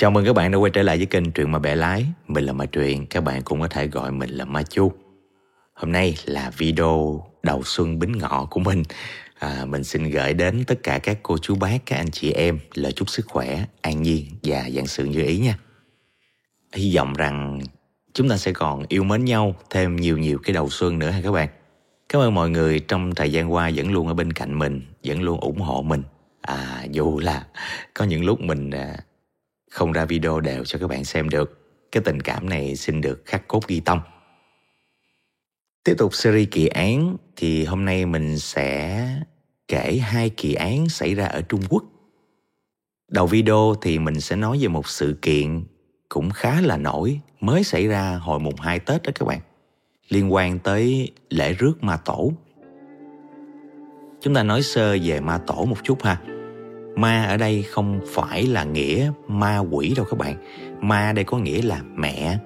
Chào mừng các bạn đã quay trở lại với kênh Truyện mà Bẻ Lái. Mình là Ma Truyện, các bạn cũng có thể gọi mình là Ma Chu. Hôm nay là video đầu xuân bính ngọ của mình. À, Mình xin gửi đến tất cả các cô chú bác, các anh chị em Lời chúc sức khỏe, an nhiên và dạng sự như ý nha. Hy vọng rằng chúng ta sẽ còn yêu mến nhau thêm nhiều nhiều cái đầu xuân nữa ha các bạn. Cảm ơn mọi người trong thời gian qua vẫn luôn ở bên cạnh mình Vẫn luôn ủng hộ mình. À dù là có những lúc mình à, không ra video đều cho các bạn xem được. Cái tình cảm này xin được khắc cốt ghi tâm. Tiếp tục series kỳ án thì hôm nay mình sẽ kể hai kỳ án xảy ra ở trung quốc. Đầu video thì mình sẽ nói về một sự kiện cũng khá là nổi, mới xảy ra hồi mùng 2 Tết đó các bạn, liên quan tới lễ rước ma tổ. Chúng ta nói sơ về ma tổ một chút ha ma ở đây không phải là nghĩa ma quỷ đâu các bạn. Ma đây có nghĩa là mẹ.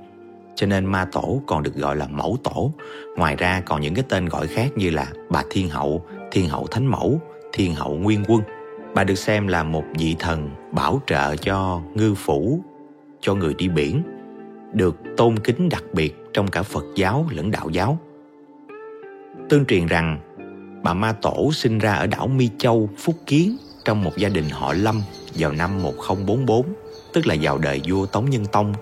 Cho nên ma tổ còn được gọi là mẫu tổ. Ngoài ra còn những cái tên gọi khác như là bà thiên hậu thiên hậu thánh mẫu, thiên hậu nguyên quân. Bà được xem là một vị thần bảo trợ cho ngư phủ, cho người đi biển, được tôn kính đặc biệt trong cả phật giáo lẫn đạo giáo. Tương truyền rằng bà ma tổ sinh ra ở đảo mi châu, phúc kiến trong một gia đình họ Lâm vào năm 1044, tức là vào đời vua Tống Nhân Tông.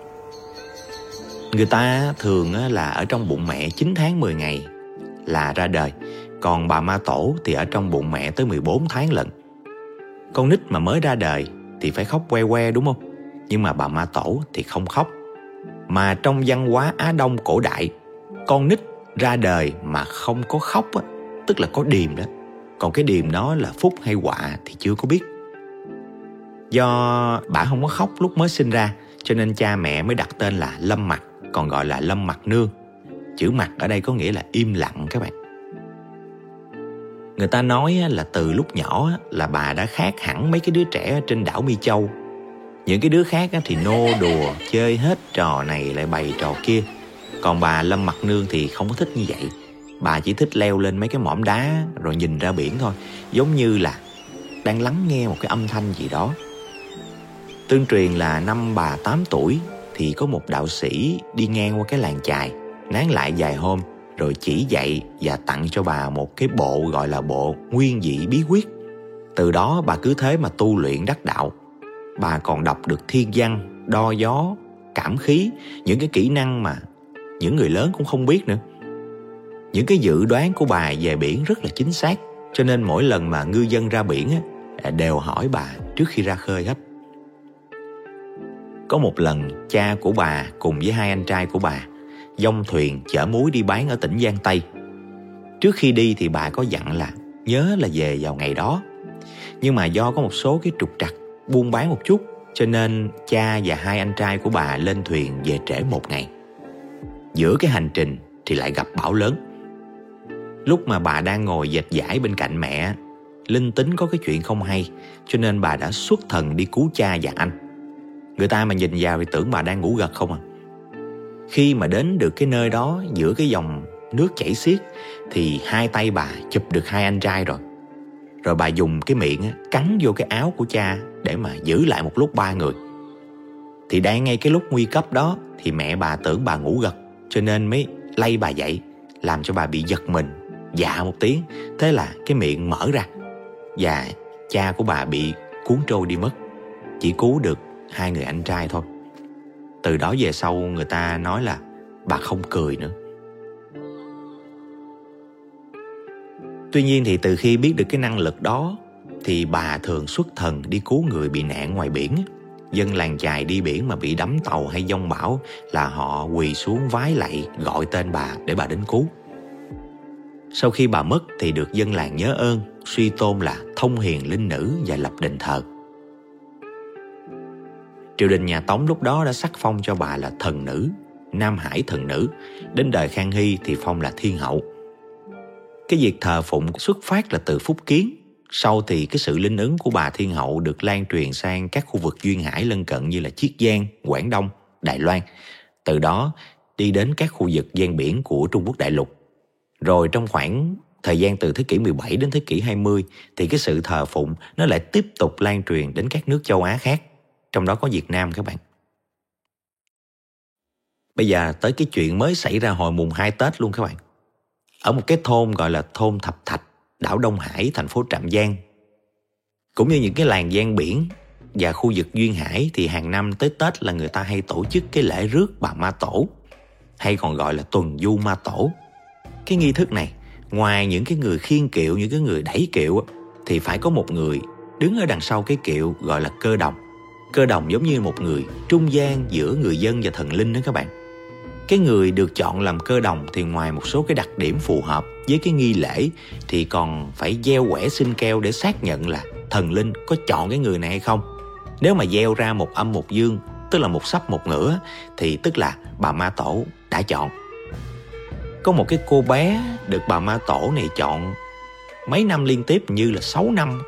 Người ta thường là ở trong bụng mẹ 9 tháng 10 ngày là ra đời, còn bà Ma Tổ thì ở trong bụng mẹ tới 14 tháng lận. Con nít mà mới ra đời thì phải khóc que que đúng không? Nhưng mà bà Ma Tổ thì không khóc. Mà trong văn hóa Á Đông cổ đại, con nít ra đời mà không có khóc á, tức là có điềm đó còn cái điềm đó là phúc hay họa thì chưa có biết. Do bà không có khóc lúc mới sinh ra, cho nên cha mẹ mới đặt tên là lâm mặt còn gọi là lâm mặt nương. Chữ mặt ở đây có nghĩa là im lặng các bạn. Người ta nói là từ lúc nhỏ là bà đã khác hẳn mấy cái đứa trẻ trên đảo mi châu. Những cái đứa khác thì nô đùa, chơi hết trò này lại bày trò kia. Còn bà lâm mặt nương thì không có thích như vậy bà chỉ thích leo lên mấy cái mỏm đá rồi nhìn ra biển thôi, giống như là đang lắng nghe một cái âm thanh gì đó. Tương truyền là năm bà 8 tuổi thì có một đạo sĩ đi ngang qua cái làng chài, nán lại vài hôm rồi chỉ dạy và tặng cho bà một cái bộ gọi là bộ nguyên dị bí quyết. Từ đó bà cứ thế mà tu luyện đắc đạo. Bà còn đọc được thiên văn, đo gió, cảm khí, những cái kỹ năng mà những người lớn cũng không biết nữa những cái dự đoán của bà về biển rất là chính xác cho nên mỗi lần mà ngư dân ra biển á, đều hỏi bà trước khi ra khơi hết có một lần cha của bà cùng với hai anh trai của bà dông thuyền chở muối đi bán ở tỉnh Giang Tây. Trước khi đi thì bà có dặn là nhớ là về vào ngày đó. Nhưng mà do có một số cái trục trặc buôn bán một chút cho nên cha và hai anh trai của bà lên thuyền về trễ một ngày. Giữa cái hành trình thì lại gặp bão lớn. Lúc mà bà đang ngồi dệt giải bên cạnh mẹ, Linh tính có cái chuyện không hay, Cho nên bà đã xuất thần đi cứu cha và anh. Người ta mà nhìn vào thì tưởng bà đang ngủ gật không à. Khi mà đến được cái nơi đó Giữa cái dòng nước chảy xiết, Thì hai tay bà chụp được hai anh trai rồi. Rồi bà dùng cái miệng cắn vô cái áo của cha Để mà giữ lại một lúc ba người. Thì đang ngay cái lúc nguy cấp đó, Thì mẹ bà tưởng bà ngủ gật, Cho nên mới lay bà dậy, Làm cho bà bị giật mình dạ một tiếng thế là cái miệng mở ra. Và cha của bà bị cuốn trôi đi mất. Chỉ cứu được hai người anh trai thôi. Từ đó về sau người ta nói là bà không cười nữa. Tuy nhiên thì từ khi biết được cái năng lực đó, thì bà thường xuất thần đi cứu người bị nạn ngoài biển. Dân làng chài đi biển mà bị đắm tàu hay giông bão là họ quỳ xuống vái lạy gọi tên bà để bà đến cứu sau khi bà mất thì được dân làng nhớ ơn, suy tôn là thông hiền linh nữ và lập đền thờ. Triều đình nhà Tống lúc đó đã sắc phong cho bà là thần nữ, Nam Hải thần nữ, đến đời Khang Hy thì phong là thiên hậu. Cái việc thờ phụng xuất phát là từ Phúc Kiến, sau thì cái sự linh ứng của bà thiên hậu được lan truyền sang các khu vực duyên hải lân cận như là Chiết Giang, Quảng Đông, Đài Loan. Từ đó đi đến các khu vực gian biển của Trung Quốc đại lục rồi trong khoảng thời gian từ thế kỷ 17 đến thế kỷ 20 thì cái sự thờ phụng nó lại tiếp tục lan truyền đến các nước châu Á khác. trong đó có Việt Nam các bạn. Bây giờ tới cái chuyện mới xảy ra hồi mùng 2 Tết luôn các bạn. Ở một cái thôn gọi là thôn Thập Thạch, đảo Đông Hải, thành phố Trạm Giang. Cũng như những cái làng gian biển và khu vực Duyên Hải thì hàng năm tới Tết là người ta hay tổ chức cái lễ rước bà Ma Tổ hay còn gọi là tuần du Ma Tổ. Cái nghi thức này, ngoài những cái người khiên kiệu, những cái người đẩy kiệu thì phải có một người đứng ở đằng sau cái kiệu gọi là cơ đồng. Cơ đồng giống như một người trung gian giữa người dân và thần linh đó các bạn. Cái người được chọn làm cơ đồng thì ngoài một số cái đặc điểm phù hợp với cái nghi lễ thì còn phải gieo quẻ sinh keo để xác nhận là thần linh có chọn cái người này hay không. Nếu mà gieo ra một âm một dương, tức là một sắp một ngửa thì tức là bà ma tổ đã chọn. Có một cái cô bé được bà ma tổ này chọn mấy năm liên tiếp như là 6 năm.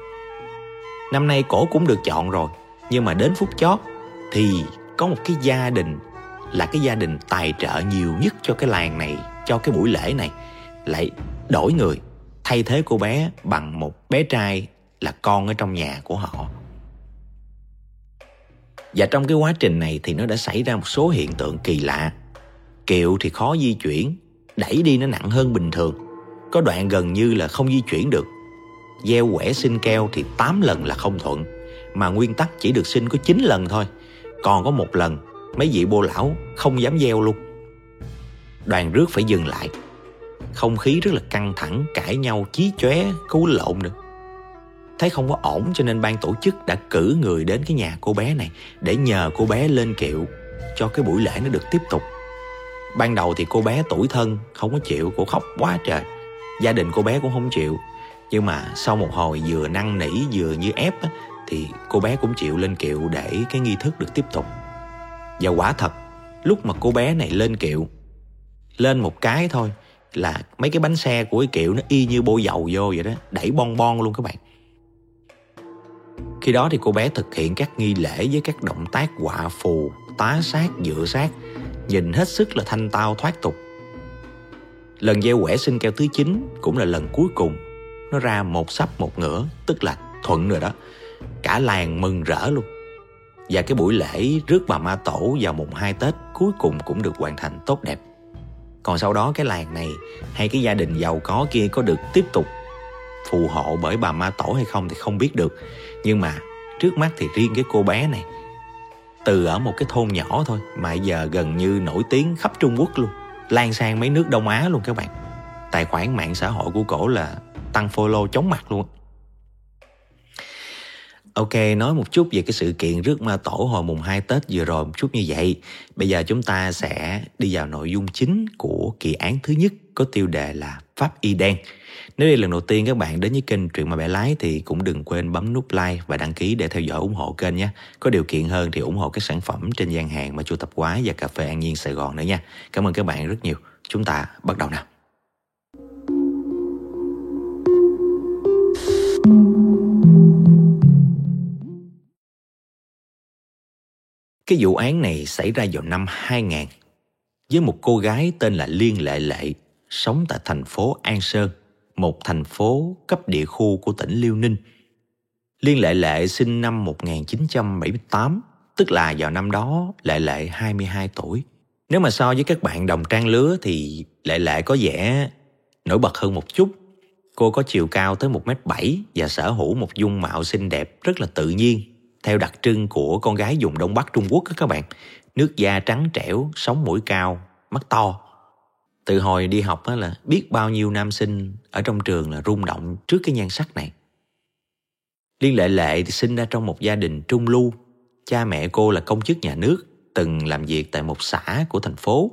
Năm nay cổ cũng được chọn rồi, nhưng mà đến phút chót thì có một cái gia đình là cái gia đình tài trợ nhiều nhất cho cái làng này, cho cái buổi lễ này lại đổi người thay thế cô bé bằng một bé trai là con ở trong nhà của họ. Và trong cái quá trình này thì nó đã xảy ra một số hiện tượng kỳ lạ. Kiệu thì khó di chuyển, đẩy đi nó nặng hơn bình thường. Có đoạn gần như là không di chuyển được. Gieo quẻ sinh keo thì 8 lần là không thuận, mà nguyên tắc chỉ được sinh có 9 lần thôi. Còn có một lần, mấy vị bô lão không dám gieo luôn. Đoàn rước phải dừng lại. Không khí rất là căng thẳng, cãi nhau, chí chóe, cứu lộn được thấy không có ổn cho nên ban tổ chức đã cử người đến cái nhà cô bé này để nhờ cô bé lên kiệu cho cái buổi lễ nó được tiếp tục ban đầu thì cô bé tuổi thân không có chịu cô khóc quá trời. Gia đình cô bé cũng không chịu. Nhưng mà sau một hồi vừa năn nỉ vừa như ép á, thì cô bé cũng chịu lên kiệu để cái nghi thức được tiếp tục. Và quả thật lúc mà cô bé này lên kiệu lên một cái thôi là mấy cái bánh xe của cái kiệu nó y như bôi dầu vô vậy đó đẩy bon bon luôn các bạn. Khi đó thì cô bé thực hiện các nghi lễ với các động tác quạ phù, tá sát, dựa sát, nhìn hết sức là thanh tao thoát tục. Lần gieo quẻ sinh keo thứ 9 cũng là lần cuối cùng. Nó ra một sắp một ngửa, tức là thuận rồi đó. Cả làng mừng rỡ luôn. Và cái buổi lễ rước bà ma tổ vào mùng 2 Tết cuối cùng cũng được hoàn thành tốt đẹp. Còn sau đó cái làng này hay cái gia đình giàu có kia có được tiếp tục phù hộ bởi bà ma tổ hay không thì không biết được nhưng mà trước mắt thì riêng cái cô bé này từ ở một cái thôn nhỏ thôi mà giờ gần như nổi tiếng khắp Trung Quốc luôn lan sang mấy nước Đông Á luôn các bạn tài khoản mạng xã hội của cổ là tăng follow chóng mặt luôn Ok, nói một chút về cái sự kiện rước ma tổ hồi mùng 2 Tết vừa rồi một chút như vậy. Bây giờ chúng ta sẽ đi vào nội dung chính của kỳ án thứ nhất có tiêu đề là Pháp Y Đen. Nếu đây là lần đầu tiên các bạn đến với kênh Truyện mà bẻ lái thì cũng đừng quên bấm nút like và đăng ký để theo dõi ủng hộ kênh nhé. Có điều kiện hơn thì ủng hộ các sản phẩm trên gian hàng mà chu tập quái và cà phê An Nhiên Sài Gòn nữa nha. Cảm ơn các bạn rất nhiều. Chúng ta bắt đầu nào. Cái vụ án này xảy ra vào năm 2000 với một cô gái tên là Liên Lệ Lệ, sống tại thành phố An Sơn một thành phố cấp địa khu của tỉnh Liêu Ninh. Liên Lệ Lệ sinh năm 1978, tức là vào năm đó Lệ Lệ 22 tuổi. Nếu mà so với các bạn đồng trang lứa thì Lệ Lệ có vẻ nổi bật hơn một chút. Cô có chiều cao tới 1m7 và sở hữu một dung mạo xinh đẹp rất là tự nhiên, theo đặc trưng của con gái vùng Đông Bắc Trung Quốc các bạn. Nước da trắng trẻo, sống mũi cao, mắt to, từ hồi đi học á là biết bao nhiêu nam sinh ở trong trường là rung động trước cái nhan sắc này. Liên Lệ Lệ thì sinh ra trong một gia đình trung lưu. Cha mẹ cô là công chức nhà nước, từng làm việc tại một xã của thành phố.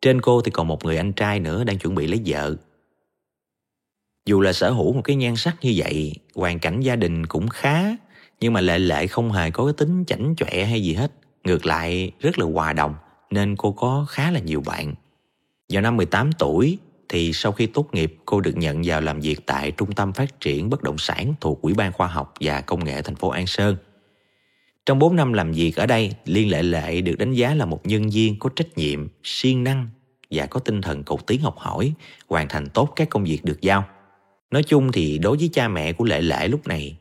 Trên cô thì còn một người anh trai nữa đang chuẩn bị lấy vợ. Dù là sở hữu một cái nhan sắc như vậy, hoàn cảnh gia đình cũng khá, nhưng mà Lệ Lệ không hề có cái tính chảnh chọe hay gì hết. Ngược lại rất là hòa đồng, nên cô có khá là nhiều bạn. Vào năm 18 tuổi thì sau khi tốt nghiệp cô được nhận vào làm việc tại Trung tâm Phát triển Bất động sản thuộc Ủy ban Khoa học và Công nghệ thành phố An Sơn. Trong 4 năm làm việc ở đây, Liên Lệ Lệ được đánh giá là một nhân viên có trách nhiệm, siêng năng và có tinh thần cầu tiến học hỏi, hoàn thành tốt các công việc được giao. Nói chung thì đối với cha mẹ của Lệ Lệ lúc này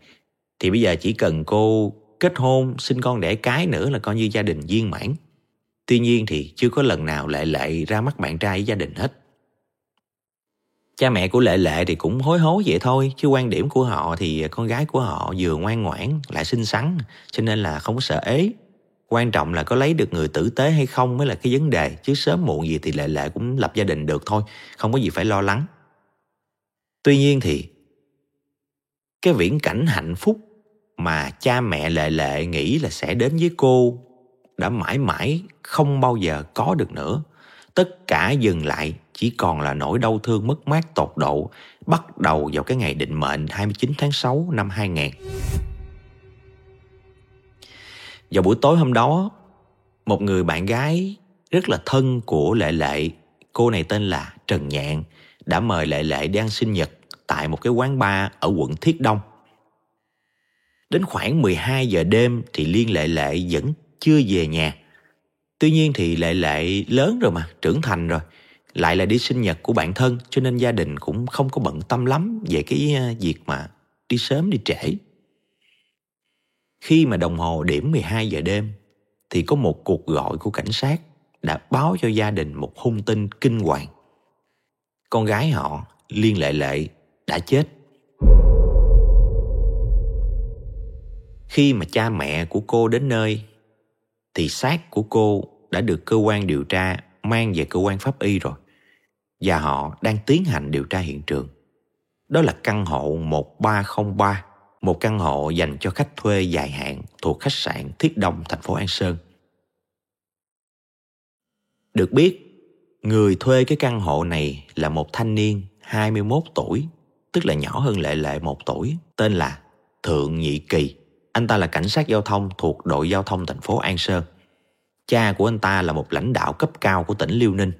thì bây giờ chỉ cần cô kết hôn, sinh con đẻ cái nữa là coi như gia đình viên mãn. Tuy nhiên thì chưa có lần nào Lệ Lệ ra mắt bạn trai với gia đình hết. Cha mẹ của Lệ Lệ thì cũng hối hối vậy thôi, chứ quan điểm của họ thì con gái của họ vừa ngoan ngoãn lại xinh xắn, cho nên là không có sợ ế. Quan trọng là có lấy được người tử tế hay không mới là cái vấn đề, chứ sớm muộn gì thì Lệ Lệ cũng lập gia đình được thôi, không có gì phải lo lắng. Tuy nhiên thì cái viễn cảnh hạnh phúc mà cha mẹ Lệ Lệ nghĩ là sẽ đến với cô đã mãi mãi không bao giờ có được nữa. Tất cả dừng lại chỉ còn là nỗi đau thương mất mát tột độ bắt đầu vào cái ngày định mệnh 29 tháng 6 năm 2000. Vào buổi tối hôm đó, một người bạn gái rất là thân của Lệ Lệ, cô này tên là Trần Nhạn, đã mời Lệ Lệ đi ăn sinh nhật tại một cái quán bar ở quận Thiết Đông. Đến khoảng 12 giờ đêm thì Liên Lệ Lệ vẫn chưa về nhà. Tuy nhiên thì Lệ Lệ lớn rồi mà, trưởng thành rồi. Lại là đi sinh nhật của bạn thân cho nên gia đình cũng không có bận tâm lắm về cái ờ, việc mà đi sớm đi trễ. Khi mà đồng hồ điểm 12 giờ đêm thì có một cuộc gọi của cảnh sát đã báo cho gia đình một hung tin kinh hoàng. Con gái họ, Liên Lệ Lệ, đã chết. Khi mà cha mẹ của cô đến nơi thì xác của cô đã được cơ quan điều tra mang về cơ quan pháp y rồi và họ đang tiến hành điều tra hiện trường. Đó là căn hộ 1303, một căn hộ dành cho khách thuê dài hạn thuộc khách sạn Thiết Đông, thành phố An Sơn. Được biết, người thuê cái căn hộ này là một thanh niên 21 tuổi, tức là nhỏ hơn Lệ Lệ một tuổi, tên là Thượng Nhị Kỳ. Anh ta là cảnh sát giao thông thuộc đội giao thông thành phố An Sơn. Cha của anh ta là một lãnh đạo cấp cao của tỉnh Liêu Ninh,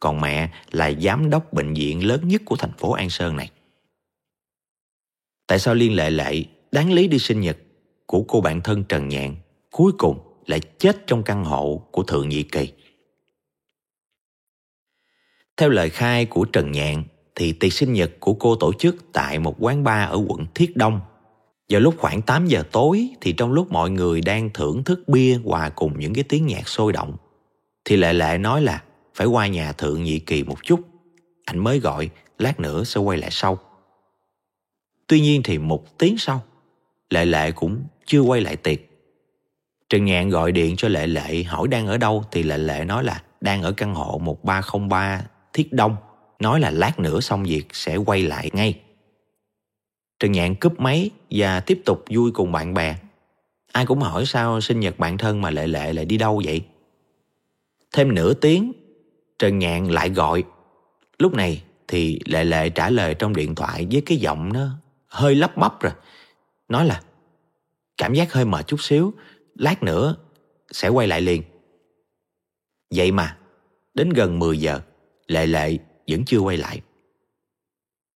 còn mẹ là giám đốc bệnh viện lớn nhất của thành phố An Sơn này. Tại sao Liên Lệ Lệ đáng lý đi sinh nhật của cô bạn thân Trần Nhạn cuối cùng lại chết trong căn hộ của Thượng Nhị Kỳ? Theo lời khai của Trần Nhạn thì tiệc sinh nhật của cô tổ chức tại một quán bar ở quận Thiết Đông vào lúc khoảng 8 giờ tối thì trong lúc mọi người đang thưởng thức bia hòa cùng những cái tiếng nhạc sôi động, thì Lệ Lệ nói là phải qua nhà Thượng Nhị Kỳ một chút. Anh mới gọi, lát nữa sẽ quay lại sau. Tuy nhiên thì một tiếng sau, Lệ Lệ cũng chưa quay lại tiệc. Trần Nhạn gọi điện cho Lệ Lệ hỏi đang ở đâu, thì Lệ Lệ nói là đang ở căn hộ 1303 Thiết Đông. Nói là lát nữa xong việc sẽ quay lại ngay. Trần Nhạn cúp máy và tiếp tục vui cùng bạn bè. Ai cũng hỏi sao sinh nhật bạn thân mà Lệ Lệ lại đi đâu vậy? Thêm nửa tiếng, Trần Nhạn lại gọi. Lúc này thì Lệ Lệ trả lời trong điện thoại với cái giọng nó hơi lắp bắp rồi. Nói là cảm giác hơi mệt chút xíu, lát nữa sẽ quay lại liền. Vậy mà, đến gần 10 giờ, Lệ Lệ vẫn chưa quay lại.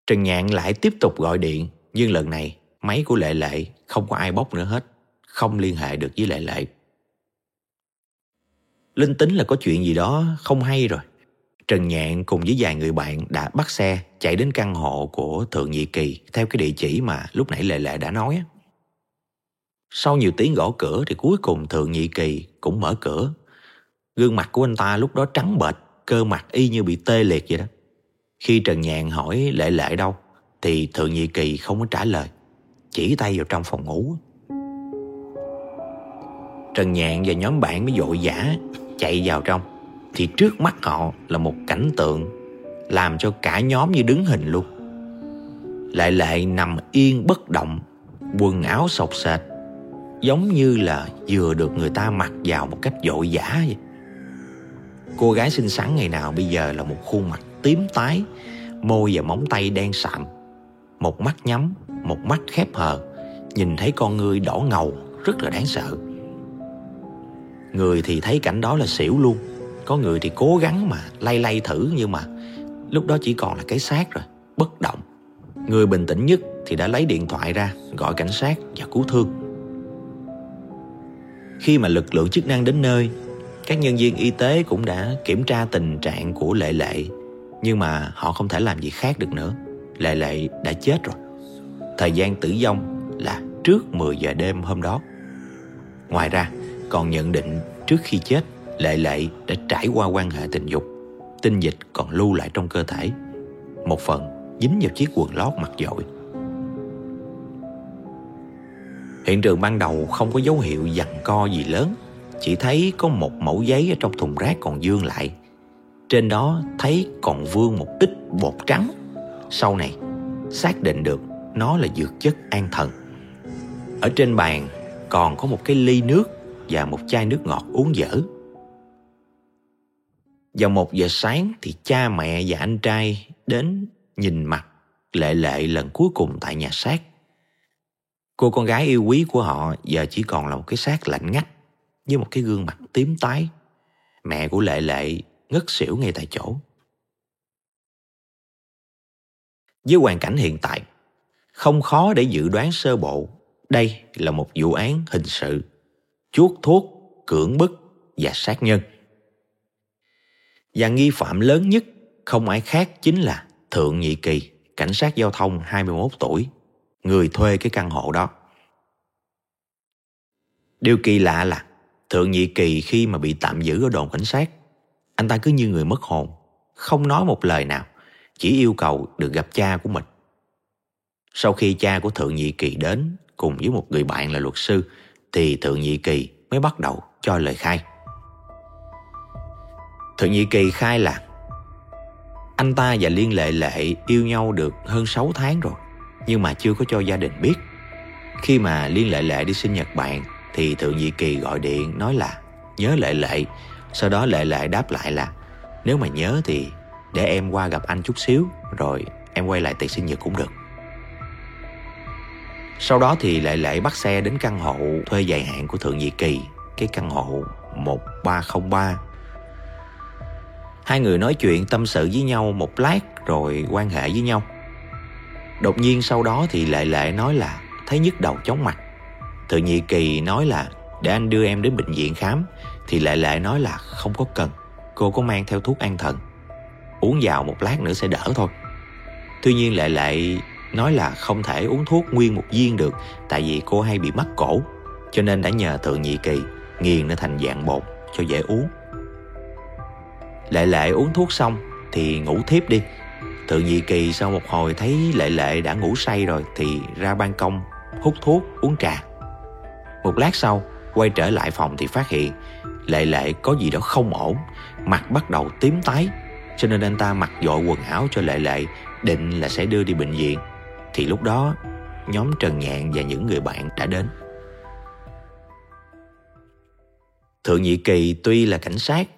Trần Nhạn lại tiếp tục gọi điện nhưng lần này máy của Lệ Lệ không có ai bóc nữa hết, không liên hệ được với Lệ Lệ. Linh tính là có chuyện gì đó không hay rồi. Trần Nhạn cùng với vài người bạn đã bắt xe chạy đến căn hộ của Thượng Nhị Kỳ theo cái địa chỉ mà lúc nãy Lệ Lệ đã nói. Sau nhiều tiếng gõ cửa thì cuối cùng Thượng Nhị Kỳ cũng mở cửa. Gương mặt của anh ta lúc đó trắng bệch, cơ mặt y như bị tê liệt vậy đó. Khi Trần Nhạn hỏi Lệ Lệ đâu, thì Thượng Nhị Kỳ không có trả lời, Chỉ tay vào trong phòng ngủ. Trần Nhạn và nhóm bạn mới dội vã chạy vào trong. Thì trước mắt họ là một cảnh tượng Làm cho cả nhóm như đứng hình luôn. Lại lệ nằm yên bất động, Quần áo sọc sệt, Giống như là vừa được người ta mặc vào một cách dội vã vậy. Cô gái xinh xắn ngày nào bây giờ là một khuôn mặt tím tái, Môi và móng tay đen sạm một mắt nhắm, một mắt khép hờ, nhìn thấy con người đỏ ngầu, rất là đáng sợ. Người thì thấy cảnh đó là xỉu luôn, có người thì cố gắng mà lay lay thử nhưng mà lúc đó chỉ còn là cái xác rồi, bất động. Người bình tĩnh nhất thì đã lấy điện thoại ra gọi cảnh sát và cứu thương. Khi mà lực lượng chức năng đến nơi, các nhân viên y tế cũng đã kiểm tra tình trạng của Lệ Lệ, nhưng mà họ không thể làm gì khác được nữa. Lệ Lệ đã chết rồi Thời gian tử vong là trước 10 giờ đêm hôm đó Ngoài ra, còn nhận định trước khi chết, Lệ Lệ đã trải qua quan hệ tình dục. Tinh dịch còn lưu lại trong cơ thể. Một phần dính vào chiếc quần lót mặc dội. Hiện trường ban đầu không có dấu hiệu dằn co gì lớn Chỉ thấy có một mẫu giấy ở trong thùng rác còn dương lại Trên đó thấy còn vương một ít bột trắng sau này, xác định được nó là dược chất an thần Ở trên bàn còn có một cái ly nước và một chai nước ngọt uống dở Vào một giờ sáng thì cha mẹ và anh trai đến nhìn mặt Lệ Lệ lần cuối cùng tại nhà xác Cô con gái yêu quý của họ giờ chỉ còn là một cái xác lạnh ngắt với một cái gương mặt tím tái. Mẹ của Lệ Lệ ngất xỉu ngay tại chỗ. Với hoàn cảnh hiện tại, không khó để dự đoán sơ bộ đây là một vụ án hình sự, chuốt thuốc, cưỡng bức và sát nhân. Và nghi phạm lớn nhất không ai khác chính là Thượng Nhị Kỳ, cảnh sát giao thông 21 tuổi, người thuê cái căn hộ đó. Điều kỳ lạ là Thượng Nhị Kỳ khi mà bị tạm giữ ở đồn cảnh sát, anh ta cứ như người mất hồn, không nói một lời nào, chỉ yêu cầu được gặp cha của mình. Sau khi cha của Thượng Nhị Kỳ đến cùng với một người bạn là luật sư, thì Thượng Nhị Kỳ mới bắt đầu cho lời khai. Thượng Nhị Kỳ khai là anh ta và Liên Lệ Lệ yêu nhau được hơn 6 tháng rồi nhưng mà chưa có cho gia đình biết. Khi mà Liên Lệ Lệ đi sinh nhật bạn thì Thượng Nhị Kỳ gọi điện nói là nhớ Lệ Lệ. Sau đó Lệ Lệ đáp lại là nếu mà nhớ thì để em qua gặp anh chút xíu rồi em quay lại tiệc sinh nhật cũng được. Sau đó thì Lệ Lệ bắt xe đến căn hộ thuê dài hạn của Thượng Nhị Kỳ, cái căn hộ 1303. Hai người nói chuyện tâm sự với nhau một lát rồi quan hệ với nhau. Đột nhiên sau đó thì Lệ Lệ nói là thấy nhức đầu chóng mặt. Thượng Nhị Kỳ nói là để anh đưa em đến bệnh viện khám thì Lệ Lệ nói là không có cần. Cô có mang theo thuốc an thần. Uống vào một lát nữa sẽ đỡ thôi. Tuy nhiên Lệ Lệ nói là không thể uống thuốc nguyên một viên được tại vì cô hay bị mắc cổ cho nên đã nhờ Thượng Nhị Kỳ nghiền nó thành dạng bột cho dễ uống. Lệ Lệ uống thuốc xong thì ngủ thiếp đi Thượng Nhị Kỳ sau một hồi thấy Lệ Lệ đã ngủ say rồi thì ra ban công hút thuốc uống trà. Một lát sau quay trở lại phòng thì phát hiện Lệ Lệ có gì đó không ổn, mặt bắt đầu tím tái cho nên anh ta mặc dội quần áo cho Lệ Lệ định là sẽ đưa đi bệnh viện. Thì lúc đó nhóm Trần Nhạn và những người bạn đã đến. Thượng Nhị Kỳ tuy là cảnh sát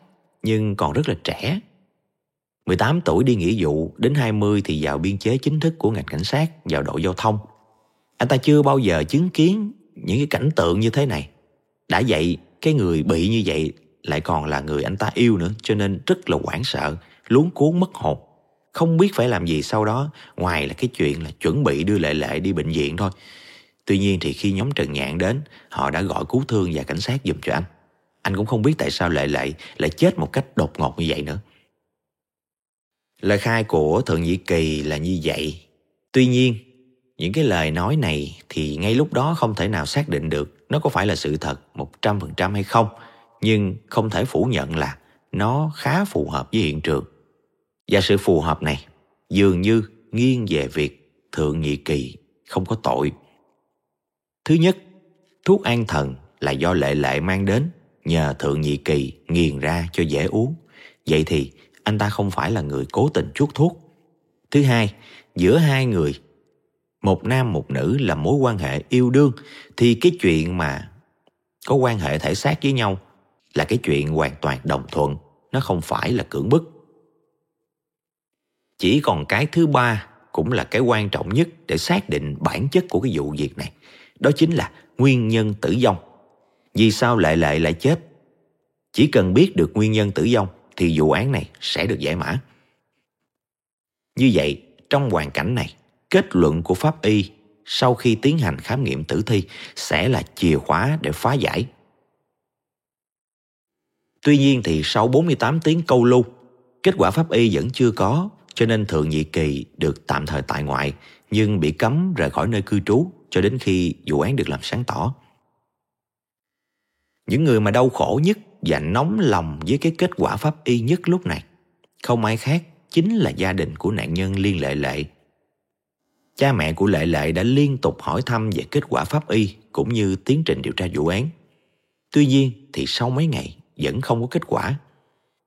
nhưng còn rất là trẻ 18 tuổi đi nghĩa vụ, đến 20 thì vào biên chế chính thức của ngành cảnh sát, vào đội giao thông. Anh ta chưa bao giờ chứng kiến những cái cảnh tượng như thế này. Đã vậy, cái người bị như vậy lại còn là người anh ta yêu nữa, cho nên rất là hoảng sợ, luống cuốn mất hồn. Không biết phải làm gì sau đó, ngoài là cái chuyện là chuẩn bị đưa Lệ Lệ đi bệnh viện thôi. Tuy nhiên thì khi nhóm Trần Nhạn đến, họ đã gọi cứu thương và cảnh sát giùm cho anh. Anh cũng không biết tại sao Lệ Lệ lại chết một cách đột ngột như vậy nữa. Lời khai của Thượng Nhĩ Kỳ là như vậy. Tuy nhiên, những cái lời nói này thì ngay lúc đó không thể nào xác định được nó có phải là sự thật 100% hay không, nhưng không thể phủ nhận là nó khá phù hợp với hiện trường. Và sự phù hợp này dường như nghiêng về việc Thượng Nhị Kỳ không có tội. Thứ nhất, thuốc an thần là do lệ lệ mang đến nhờ Thượng Nhị Kỳ nghiền ra cho dễ uống. Vậy thì anh ta không phải là người cố tình chuốt thuốc. Thứ hai, giữa hai người, một nam một nữ là mối quan hệ yêu đương, thì cái chuyện mà có quan hệ thể xác với nhau là cái chuyện hoàn toàn đồng thuận, nó không phải là cưỡng bức. Chỉ còn cái thứ ba cũng là cái quan trọng nhất để xác định bản chất của cái vụ việc này. Đó chính là nguyên nhân tử vong. Vì sao Lệ Lệ lại chết? Chỉ cần biết được nguyên nhân tử vong thì vụ án này sẽ được giải mã. Như vậy, trong hoàn cảnh này, kết luận của pháp y sau khi tiến hành khám nghiệm tử thi sẽ là chìa khóa để phá giải. Tuy nhiên thì sau 48 tiếng câu lưu, kết quả pháp y vẫn chưa có, cho nên Thượng Nhị Kỳ được tạm thời tại ngoại, nhưng bị cấm rời khỏi nơi cư trú cho đến khi vụ án được làm sáng tỏ. những người mà đau khổ nhất và nóng lòng với cái kết quả pháp y nhất lúc này không ai khác chính là gia đình của nạn nhân liên lệ lệ. Cha mẹ của lệ lệ đã liên tục hỏi thăm về kết quả pháp y cũng như tiến trình điều tra vụ án. Tuy nhiên thì sau mấy ngày vẫn không có kết quả.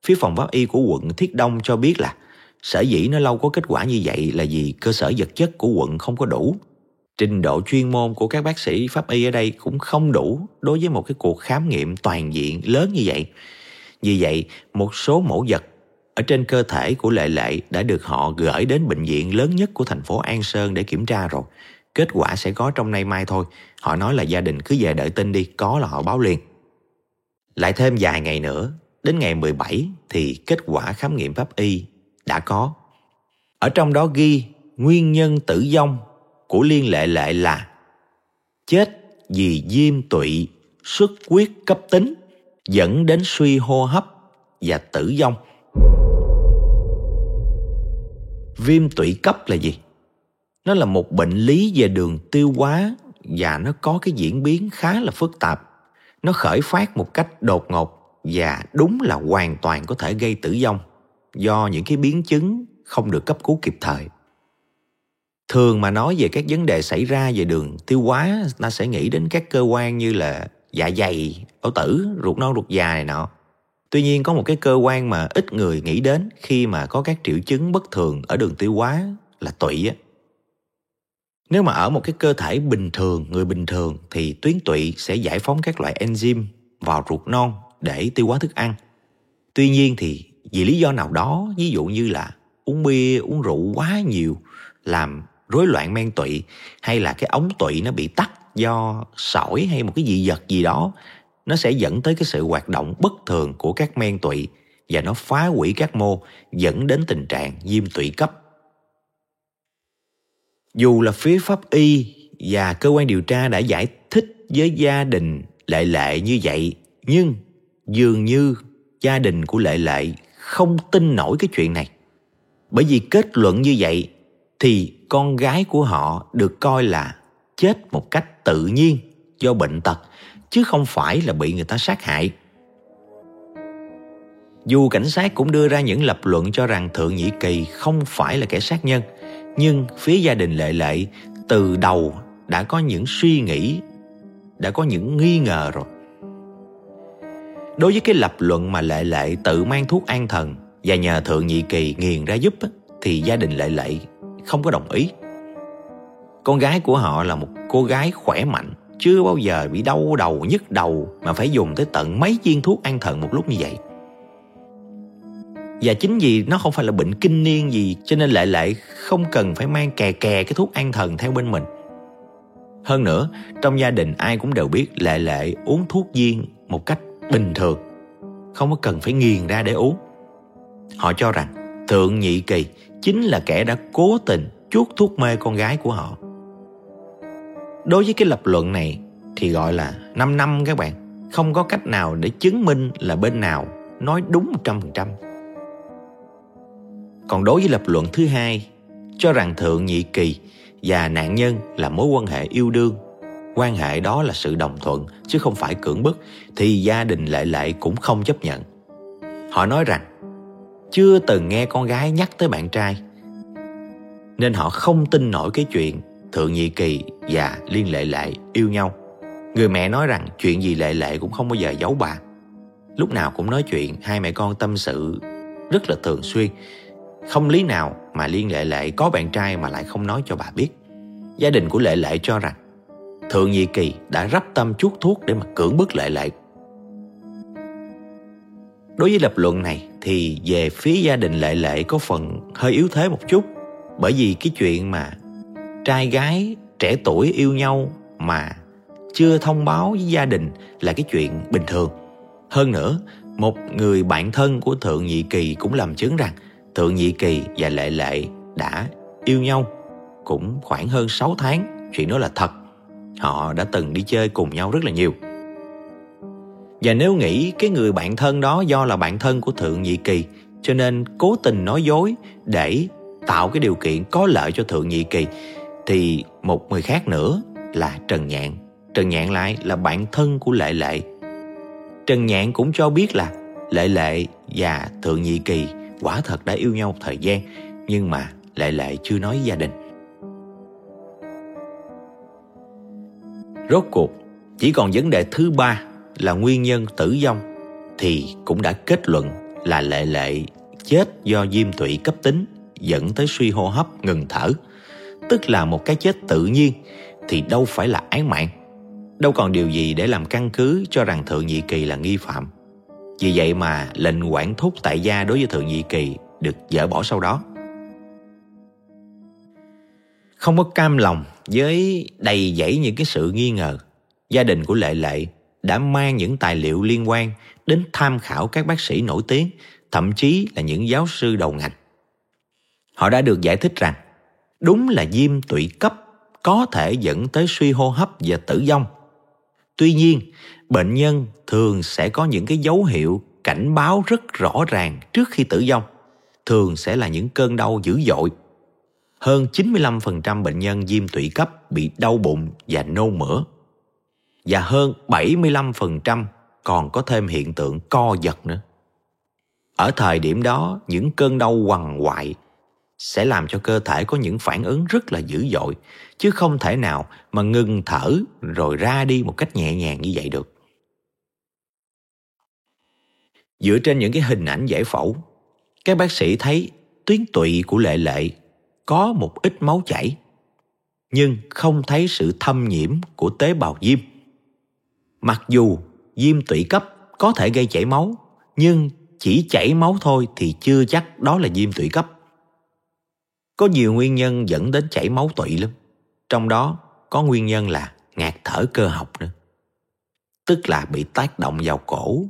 Phía phòng pháp y của quận thiết đông cho biết là sở dĩ nó lâu có kết quả như vậy là vì cơ sở vật chất của quận không có đủ trình độ chuyên môn của các bác sĩ pháp y ở đây cũng không đủ đối với một cái cuộc khám nghiệm toàn diện lớn như vậy. Vì vậy, một số mẫu vật ở trên cơ thể của Lệ Lệ đã được họ gửi đến bệnh viện lớn nhất của thành phố An Sơn để kiểm tra rồi. Kết quả sẽ có trong nay mai thôi. Họ nói là gia đình cứ về đợi tin đi, có là họ báo liền. Lại thêm vài ngày nữa, đến ngày 17 thì kết quả khám nghiệm pháp y đã có. Ở trong đó ghi nguyên nhân tử vong của liên lệ lệ là chết vì viêm tụy xuất huyết cấp tính, dẫn đến suy hô hấp và tử vong. Viêm tụy cấp là gì? Nó là một bệnh lý về đường tiêu hóa và nó có cái diễn biến khá là phức tạp. Nó khởi phát một cách đột ngột và đúng là hoàn toàn có thể gây tử vong do những cái biến chứng không được cấp cứu kịp thời. Thường mà nói về các vấn đề xảy ra về đường tiêu hóa, ta sẽ nghĩ đến các cơ quan như là dạ dày, ổ tử, ruột non, ruột già này nọ. Tuy nhiên có một cái cơ quan mà ít người nghĩ đến khi mà có các triệu chứng bất thường ở đường tiêu hóa là tụy á. Nếu mà ở một cái cơ thể bình thường, người bình thường thì tuyến tụy sẽ giải phóng các loại enzyme vào ruột non để tiêu hóa thức ăn. Tuy nhiên thì vì lý do nào đó, ví dụ như là uống bia, uống rượu quá nhiều, làm rối loạn men tụy, hay là cái ống tụy nó bị tắc do sỏi hay một cái dị vật gì đó, nó sẽ dẫn tới cái sự hoạt động bất thường của các men tụy và nó phá hủy các mô, dẫn đến tình trạng viêm tụy cấp. Dù là phía pháp y và cơ quan điều tra đã giải thích với gia đình lệ lệ như vậy, nhưng dường như gia đình của lệ lệ không tin nổi cái chuyện này. Bởi vì kết luận như vậy thì con gái của họ được coi là chết một cách tự nhiên do bệnh tật, chứ không phải là bị người ta sát hại. Dù cảnh sát cũng đưa ra những lập luận cho rằng thượng nhĩ kỳ không phải là kẻ sát nhân, nhưng phía gia đình lệ lệ từ đầu đã có những suy nghĩ, đã có những nghi ngờ rồi đối với cái lập luận mà lệ lệ tự mang thuốc an thần và nhờ thượng nhị kỳ nghiền ra giúp thì gia đình lệ lệ không có đồng ý. Con gái của họ là một cô gái khỏe mạnh, chưa bao giờ bị đau đầu, nhức đầu mà phải dùng tới tận mấy viên thuốc an thần một lúc như vậy. Và chính vì nó không phải là bệnh kinh niên gì, cho nên lệ lệ không cần phải mang kè kè cái thuốc an thần theo bên mình. Hơn nữa, trong gia đình ai cũng đều biết lệ lệ uống thuốc viên một cách bình thường không có cần phải nghiền ra để uống họ cho rằng thượng nhị kỳ chính là kẻ đã cố tình chuốt thuốc mê con gái của họ. Đối với cái lập luận này thì gọi là 5 năm các bạn. Không có cách nào để chứng minh là bên nào nói đúng 100%. Còn đối với lập luận thứ hai, cho rằng Thượng Nhị Kỳ và nạn nhân là mối quan hệ yêu đương, quan hệ đó là sự đồng thuận chứ không phải cưỡng bức, thì gia đình Lệ Lệ cũng không chấp nhận. Họ nói rằng chưa từng nghe con gái nhắc tới bạn trai. Nên họ không tin nổi cái chuyện thượng nhị kỳ và liên lệ lệ yêu nhau. Người mẹ nói rằng chuyện gì lệ lệ cũng không bao giờ giấu bà. Lúc nào cũng nói chuyện hai mẹ con tâm sự rất là thường xuyên. Không lý nào mà liên lệ lệ có bạn trai mà lại không nói cho bà biết. Gia đình của lệ lệ cho rằng thượng nhị kỳ đã rắp tâm chuốt thuốc để mà cưỡng bức lệ lệ. Đối với lập luận này thì về phía gia đình lệ lệ có phần hơi yếu thế một chút, bởi vì cái chuyện mà trai gái trẻ tuổi yêu nhau mà chưa thông báo với gia đình là cái chuyện bình thường. Hơn nữa, một người bạn thân của thượng nhị kỳ cũng làm chứng rằng thượng nhị kỳ và lệ lệ đã yêu nhau cũng khoảng hơn 6 tháng, chuyện đó là thật họ đã từng đi chơi cùng nhau rất là nhiều và nếu nghĩ cái người bạn thân đó do là bạn thân của Thượng Nhị Kỳ, cho nên cố tình nói dối để tạo cái điều kiện có lợi cho Thượng Nhị Kỳ, thì một người khác nữa là Trần Nhạn. Trần Nhạn lại là bạn thân của Lệ Lệ. Trần Nhạn cũng cho biết là Lệ Lệ và Thượng Nhị Kỳ quả thật đã yêu nhau một thời gian, nhưng mà Lệ Lệ chưa nói gia đình. Rốt cuộc, chỉ còn vấn đề thứ ba là nguyên nhân tử vong thì cũng đã kết luận là Lệ Lệ chết do viêm tụy cấp tính dẫn tới suy hô hấp ngừng thở. Tức là một cái chết tự nhiên thì đâu phải là án mạng. Đâu còn điều gì để làm căn cứ cho rằng thượng nhị kỳ là nghi phạm. Vì vậy mà lệnh quản thúc tại gia đối với thượng nhị kỳ được dỡ bỏ sau đó. Không có cam lòng với đầy dẫy những cái sự nghi ngờ. Gia đình của lệ lệ đã mang những tài liệu liên quan đến tham khảo các bác sĩ nổi tiếng, thậm chí là những giáo sư đầu ngành. Họ đã được giải thích rằng, đúng là viêm tụy cấp có thể dẫn tới suy hô hấp và tử vong. Tuy nhiên, bệnh nhân thường sẽ có những cái dấu hiệu cảnh báo rất rõ ràng trước khi tử vong, thường sẽ là những cơn đau dữ dội hơn 95% bệnh nhân viêm tụy cấp bị đau bụng và nôn mửa. Và hơn 75% còn có thêm hiện tượng co giật nữa. Ở thời điểm đó, những cơn đau quằn quại sẽ làm cho cơ thể có những phản ứng rất là dữ dội, chứ không thể nào mà ngừng thở rồi ra đi một cách nhẹ nhàng như vậy được. Dựa trên những cái hình ảnh giải phẫu, các bác sĩ thấy tuyến tụy của lệ lệ có một ít máu chảy, nhưng không thấy sự thâm nhiễm của tế bào diêm Mặc dù diêm tụy cấp có thể gây chảy máu, nhưng chỉ chảy máu thôi thì chưa chắc đó là diêm tụy cấp. Có nhiều nguyên nhân dẫn đến chảy máu tụy lắm. Trong đó có nguyên nhân là ngạt thở cơ học nữa. Tức là bị tác động vào cổ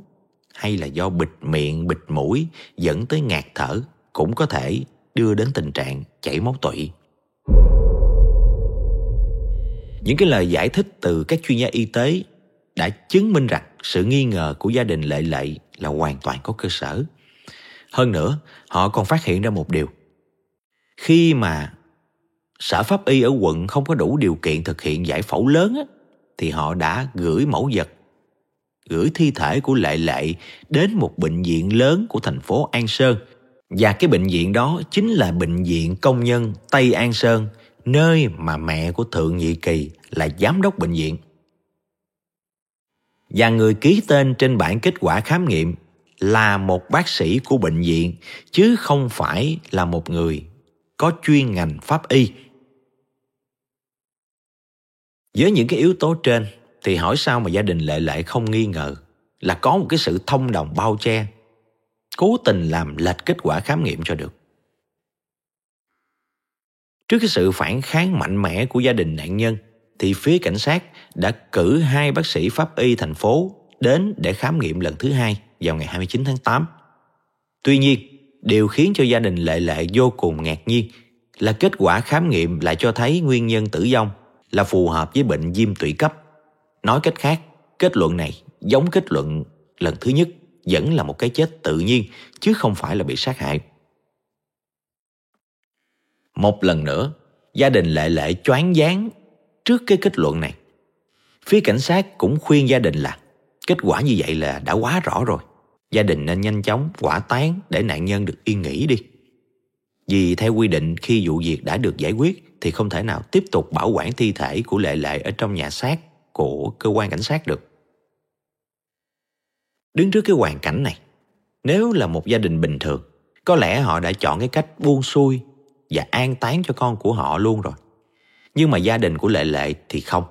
hay là do bịt miệng, bịt mũi dẫn tới ngạt thở cũng có thể đưa đến tình trạng chảy máu tụy. Những cái lời giải thích từ các chuyên gia y tế đã chứng minh rằng sự nghi ngờ của gia đình Lệ Lệ là hoàn toàn có cơ sở. Hơn nữa, họ còn phát hiện ra một điều. Khi mà sở pháp y ở quận không có đủ điều kiện thực hiện giải phẫu lớn á, thì họ đã gửi mẫu vật gửi thi thể của Lệ Lệ đến một bệnh viện lớn của thành phố An Sơn. Và cái bệnh viện đó chính là bệnh viện công nhân Tây An Sơn, nơi mà mẹ của Thượng Nhị Kỳ là giám đốc bệnh viện. Và người ký tên trên bản kết quả khám nghiệm là một bác sĩ của bệnh viện chứ không phải là một người có chuyên ngành pháp y. Với những cái yếu tố trên thì hỏi sao mà gia đình Lệ Lệ không nghi ngờ là có một cái sự thông đồng bao che, cố tình làm lệch kết quả khám nghiệm cho được. Trước cái sự phản kháng mạnh mẽ của gia đình nạn nhân, thì phía cảnh sát đã cử hai bác sĩ pháp y thành phố đến để khám nghiệm lần thứ hai vào ngày 29 tháng 8. Tuy nhiên, điều khiến cho gia đình Lệ Lệ vô cùng ngạc nhiên là kết quả khám nghiệm lại cho thấy nguyên nhân tử vong là phù hợp với bệnh viêm tụy cấp. Nói cách khác, kết luận này giống kết luận lần thứ nhất vẫn là một cái chết tự nhiên chứ không phải là bị sát hại. Một lần nữa, gia đình Lệ Lệ choáng váng trước cái kết luận này. Phía cảnh sát cũng khuyên gia đình là kết quả như vậy là đã quá rõ rồi. Gia đình nên nhanh chóng quả tán để nạn nhân được yên nghỉ đi. Vì theo quy định khi vụ việc đã được giải quyết thì không thể nào tiếp tục bảo quản thi thể của Lệ Lệ ở trong nhà xác của cơ quan cảnh sát được. Đứng trước cái hoàn cảnh này, nếu là một gia đình bình thường, có lẽ họ đã chọn cái cách buông xuôi và an táng cho con của họ luôn rồi. Nhưng mà gia đình của Lệ Lệ thì không.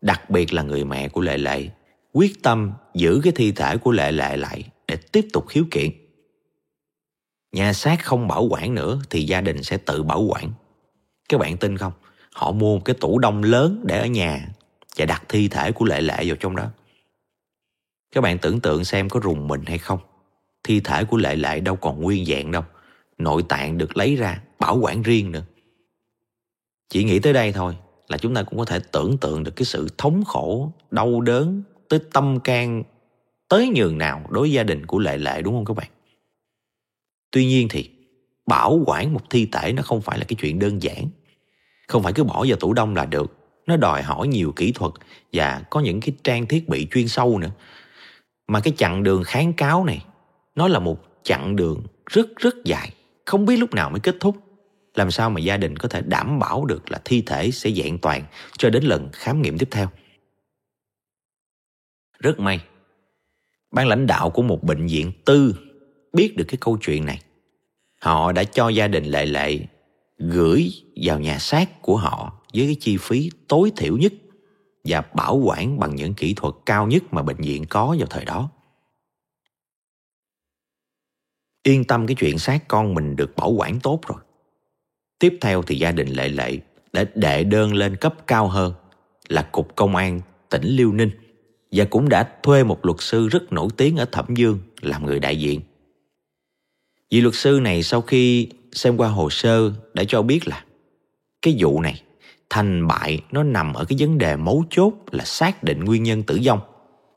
Đặc biệt là người mẹ của Lệ Lệ quyết tâm giữ cái thi thể của Lệ Lệ lại để tiếp tục khiếu kiện. Nhà xác không bảo quản nữa thì gia đình sẽ tự bảo quản. Các bạn tin không? Họ mua một cái tủ đông lớn để ở nhà và đặt thi thể của Lệ Lệ vào trong đó. Các bạn tưởng tượng xem có rùng mình hay không? Thi thể của Lệ Lệ đâu còn nguyên dạng đâu. Nội tạng được lấy ra, bảo quản riêng nữa. Chỉ nghĩ tới đây thôi là chúng ta cũng có thể tưởng tượng được cái sự thống khổ, đau đớn tới tâm can tới nhường nào đối với gia đình của Lệ Lệ đúng không các bạn? Tuy nhiên thì bảo quản một thi thể nó không phải là cái chuyện đơn giản. Không phải cứ bỏ vào tủ đông là được. Nó đòi hỏi nhiều kỹ thuật và có những cái trang thiết bị chuyên sâu nữa. Mà cái chặng đường kháng cáo này, nó là một chặng đường rất rất dài, không biết lúc nào mới kết thúc. Làm sao mà gia đình có thể đảm bảo được là thi thể sẽ dạng toàn cho đến lần khám nghiệm tiếp theo. Rất may, ban lãnh đạo của một bệnh viện tư biết được cái câu chuyện này. Họ đã cho gia đình Lệ Lệ gửi vào nhà xác của họ với cái chi phí tối thiểu nhất và bảo quản bằng những kỹ thuật cao nhất mà bệnh viện có vào thời đó. Yên tâm cái chuyện xác con mình được bảo quản tốt rồi. Tiếp theo thì gia đình Lệ Lệ đã đệ đơn lên cấp cao hơn là Cục Công an tỉnh Liêu Ninh và cũng đã thuê một luật sư rất nổi tiếng ở Thẩm Dương làm người đại diện. Vị luật sư này sau khi xem qua hồ sơ đã cho biết là cái vụ này thành bại nó nằm ở cái vấn đề mấu chốt là xác định nguyên nhân tử vong.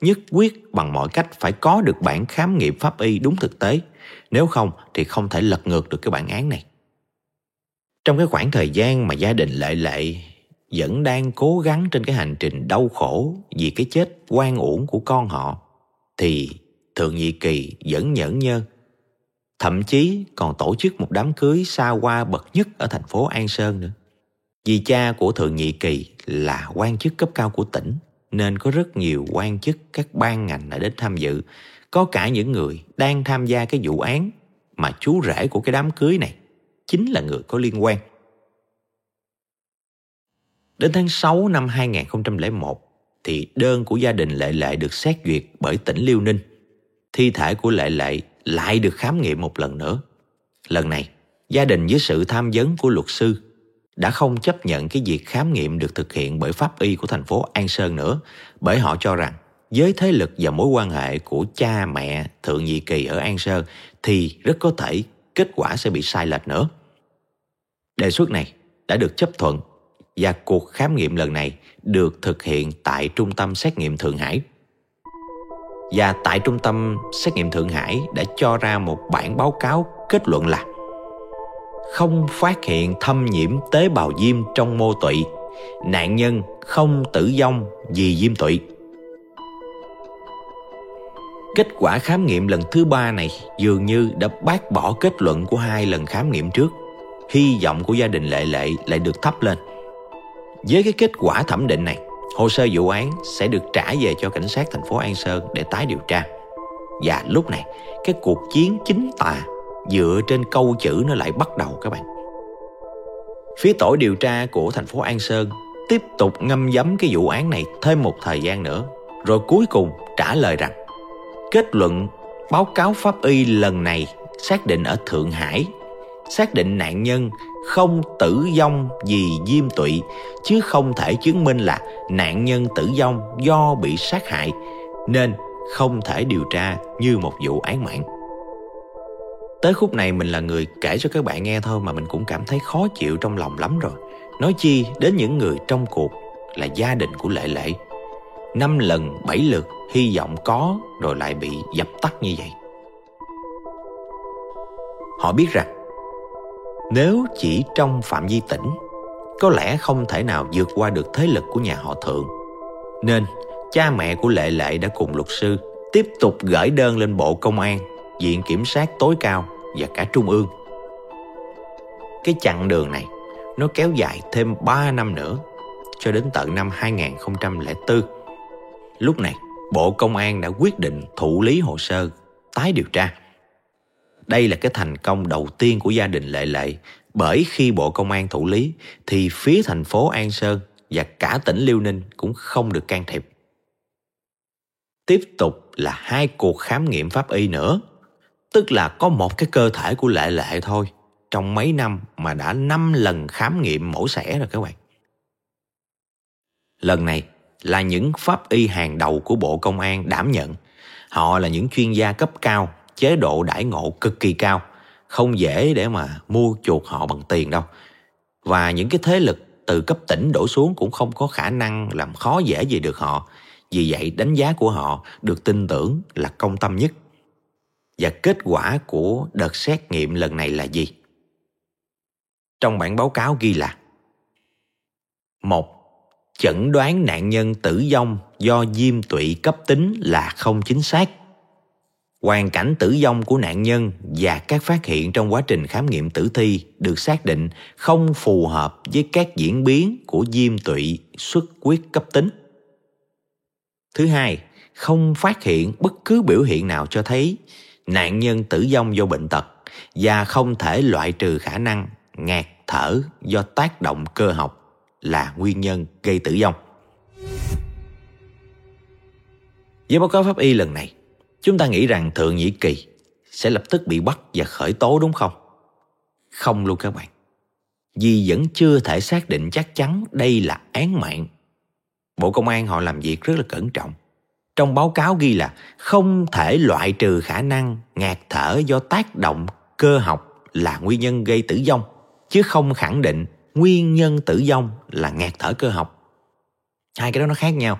Nhất quyết bằng mọi cách phải có được bản khám nghiệm pháp y đúng thực tế. Nếu không thì không thể lật ngược được cái bản án này. Trong cái khoảng thời gian mà gia đình lệ lệ vẫn đang cố gắng trên cái hành trình đau khổ vì cái chết oan uổng của con họ, thì thượng nhị kỳ vẫn nhẫn nhơ. Thậm chí còn tổ chức một đám cưới xa hoa bậc nhất ở thành phố an sơn nữa vì cha của thượng nhị kỳ là quan chức cấp cao của tỉnh nên có rất nhiều quan chức các ban ngành đã đến tham dự có cả những người đang tham gia cái vụ án mà chú rể của cái đám cưới này chính là người có liên quan. Đến tháng 6 năm 2001 thì đơn của gia đình Lệ Lệ được xét duyệt bởi tỉnh Liêu Ninh. Thi thể của Lệ Lệ lại được khám nghiệm một lần nữa. Lần này, gia đình với sự tham vấn của luật sư đã không chấp nhận cái việc khám nghiệm được thực hiện bởi pháp y của thành phố An Sơn nữa, bởi họ cho rằng với thế lực và mối quan hệ của cha mẹ Thượng Nhị Kỳ ở An Sơn thì rất có thể kết quả sẽ bị sai lệch nữa. Đề xuất này đã được chấp thuận và cuộc khám nghiệm lần này được thực hiện tại Trung tâm Xét nghiệm Thượng Hải. Và tại Trung tâm Xét nghiệm Thượng Hải đã cho ra một bản báo cáo kết luận là không phát hiện thâm nhiễm tế bào diêm trong mô tụy, nạn nhân không tử vong vì diêm tụy. Kết quả khám nghiệm lần thứ ba này dường như đã bác bỏ kết luận của hai lần khám nghiệm trước. Hy vọng của gia đình Lệ Lệ lại được thắp lên. Với cái kết quả thẩm định này, hồ sơ vụ án sẽ được trả về cho cảnh sát thành phố An Sơn để tái điều tra. Và lúc này, cái cuộc chiến chính tà dựa trên câu chữ nó lại bắt đầu các bạn. Phía tổ điều tra của thành phố An Sơn tiếp tục ngâm dấm cái vụ án này thêm một thời gian nữa, rồi cuối cùng trả lời rằng kết luận báo cáo pháp y lần này xác định ở Thượng Hải xác định nạn nhân không tử vong vì diêm tụy chứ không thể chứng minh là nạn nhân tử vong do bị sát hại nên không thể điều tra như một vụ án mạng tới khúc này mình là người kể cho các bạn nghe thôi mà mình cũng cảm thấy khó chịu trong lòng lắm rồi. Nói chi, đến những người trong cuộc là gia đình của lệ lệ. Năm lần, bảy lượt, hy vọng có, rồi lại bị dập tắt như vậy. Họ biết rằng, nếu chỉ trong phạm vi tỉnh có lẽ không thể nào vượt qua được thế lực của nhà họ thượng. Nên, cha mẹ của lệ lệ đã cùng luật sư tiếp tục gửi đơn lên bộ công an viện kiểm sát tối cao và cả trung ương cái chặng đường này nó kéo dài thêm 3 năm nữa cho đến tận năm 2004. Lúc này, Bộ Công an đã quyết định thụ lý hồ sơ, tái điều tra. Đây là cái thành công đầu tiên của gia đình Lệ Lệ bởi khi Bộ Công an thụ lý thì phía thành phố An Sơn và cả tỉnh Liêu Ninh cũng không được can thiệp. Tiếp tục là hai cuộc khám nghiệm pháp y nữa, tức là có một cái cơ thể của Lệ Lệ thôi trong mấy năm mà đã 5 lần khám nghiệm mổ xẻ rồi các bạn. Lần này là những pháp y hàng đầu của Bộ Công an đảm nhận. Họ là những chuyên gia cấp cao, chế độ đãi ngộ cực kỳ cao, không dễ để mà mua chuộc họ bằng tiền đâu. Và những cái thế lực từ cấp tỉnh đổ xuống cũng không có khả năng làm khó dễ gì được họ. Vì vậy đánh giá của họ được tin tưởng là công tâm nhất. Và kết quả của đợt xét nghiệm lần này là gì? Trong bản báo cáo ghi là một Chẩn đoán nạn nhân tử vong do diêm tụy cấp tính là không chính xác. hoàn cảnh tử vong của nạn nhân và các phát hiện trong quá trình khám nghiệm tử thi được xác định không phù hợp với các diễn biến của viêm tụy xuất huyết cấp tính. Thứ hai, không phát hiện bất cứ biểu hiện nào cho thấy nạn nhân tử vong do bệnh tật và không thể loại trừ khả năng ngạt thở do tác động cơ học là nguyên nhân gây tử vong. Với báo cáo pháp y lần này, chúng ta nghĩ rằng Thượng Nhĩ Kỳ sẽ lập tức bị bắt và khởi tố đúng không? Không luôn các bạn. Vì vẫn chưa thể xác định chắc chắn đây là án mạng. Bộ Công an họ làm việc rất là cẩn trọng. Trong báo cáo ghi là không thể loại trừ khả năng ngạt thở do tác động cơ học là nguyên nhân gây tử vong, chứ không khẳng định nguyên nhân tử vong là ngạt thở cơ học. Hai cái đó nó khác nhau.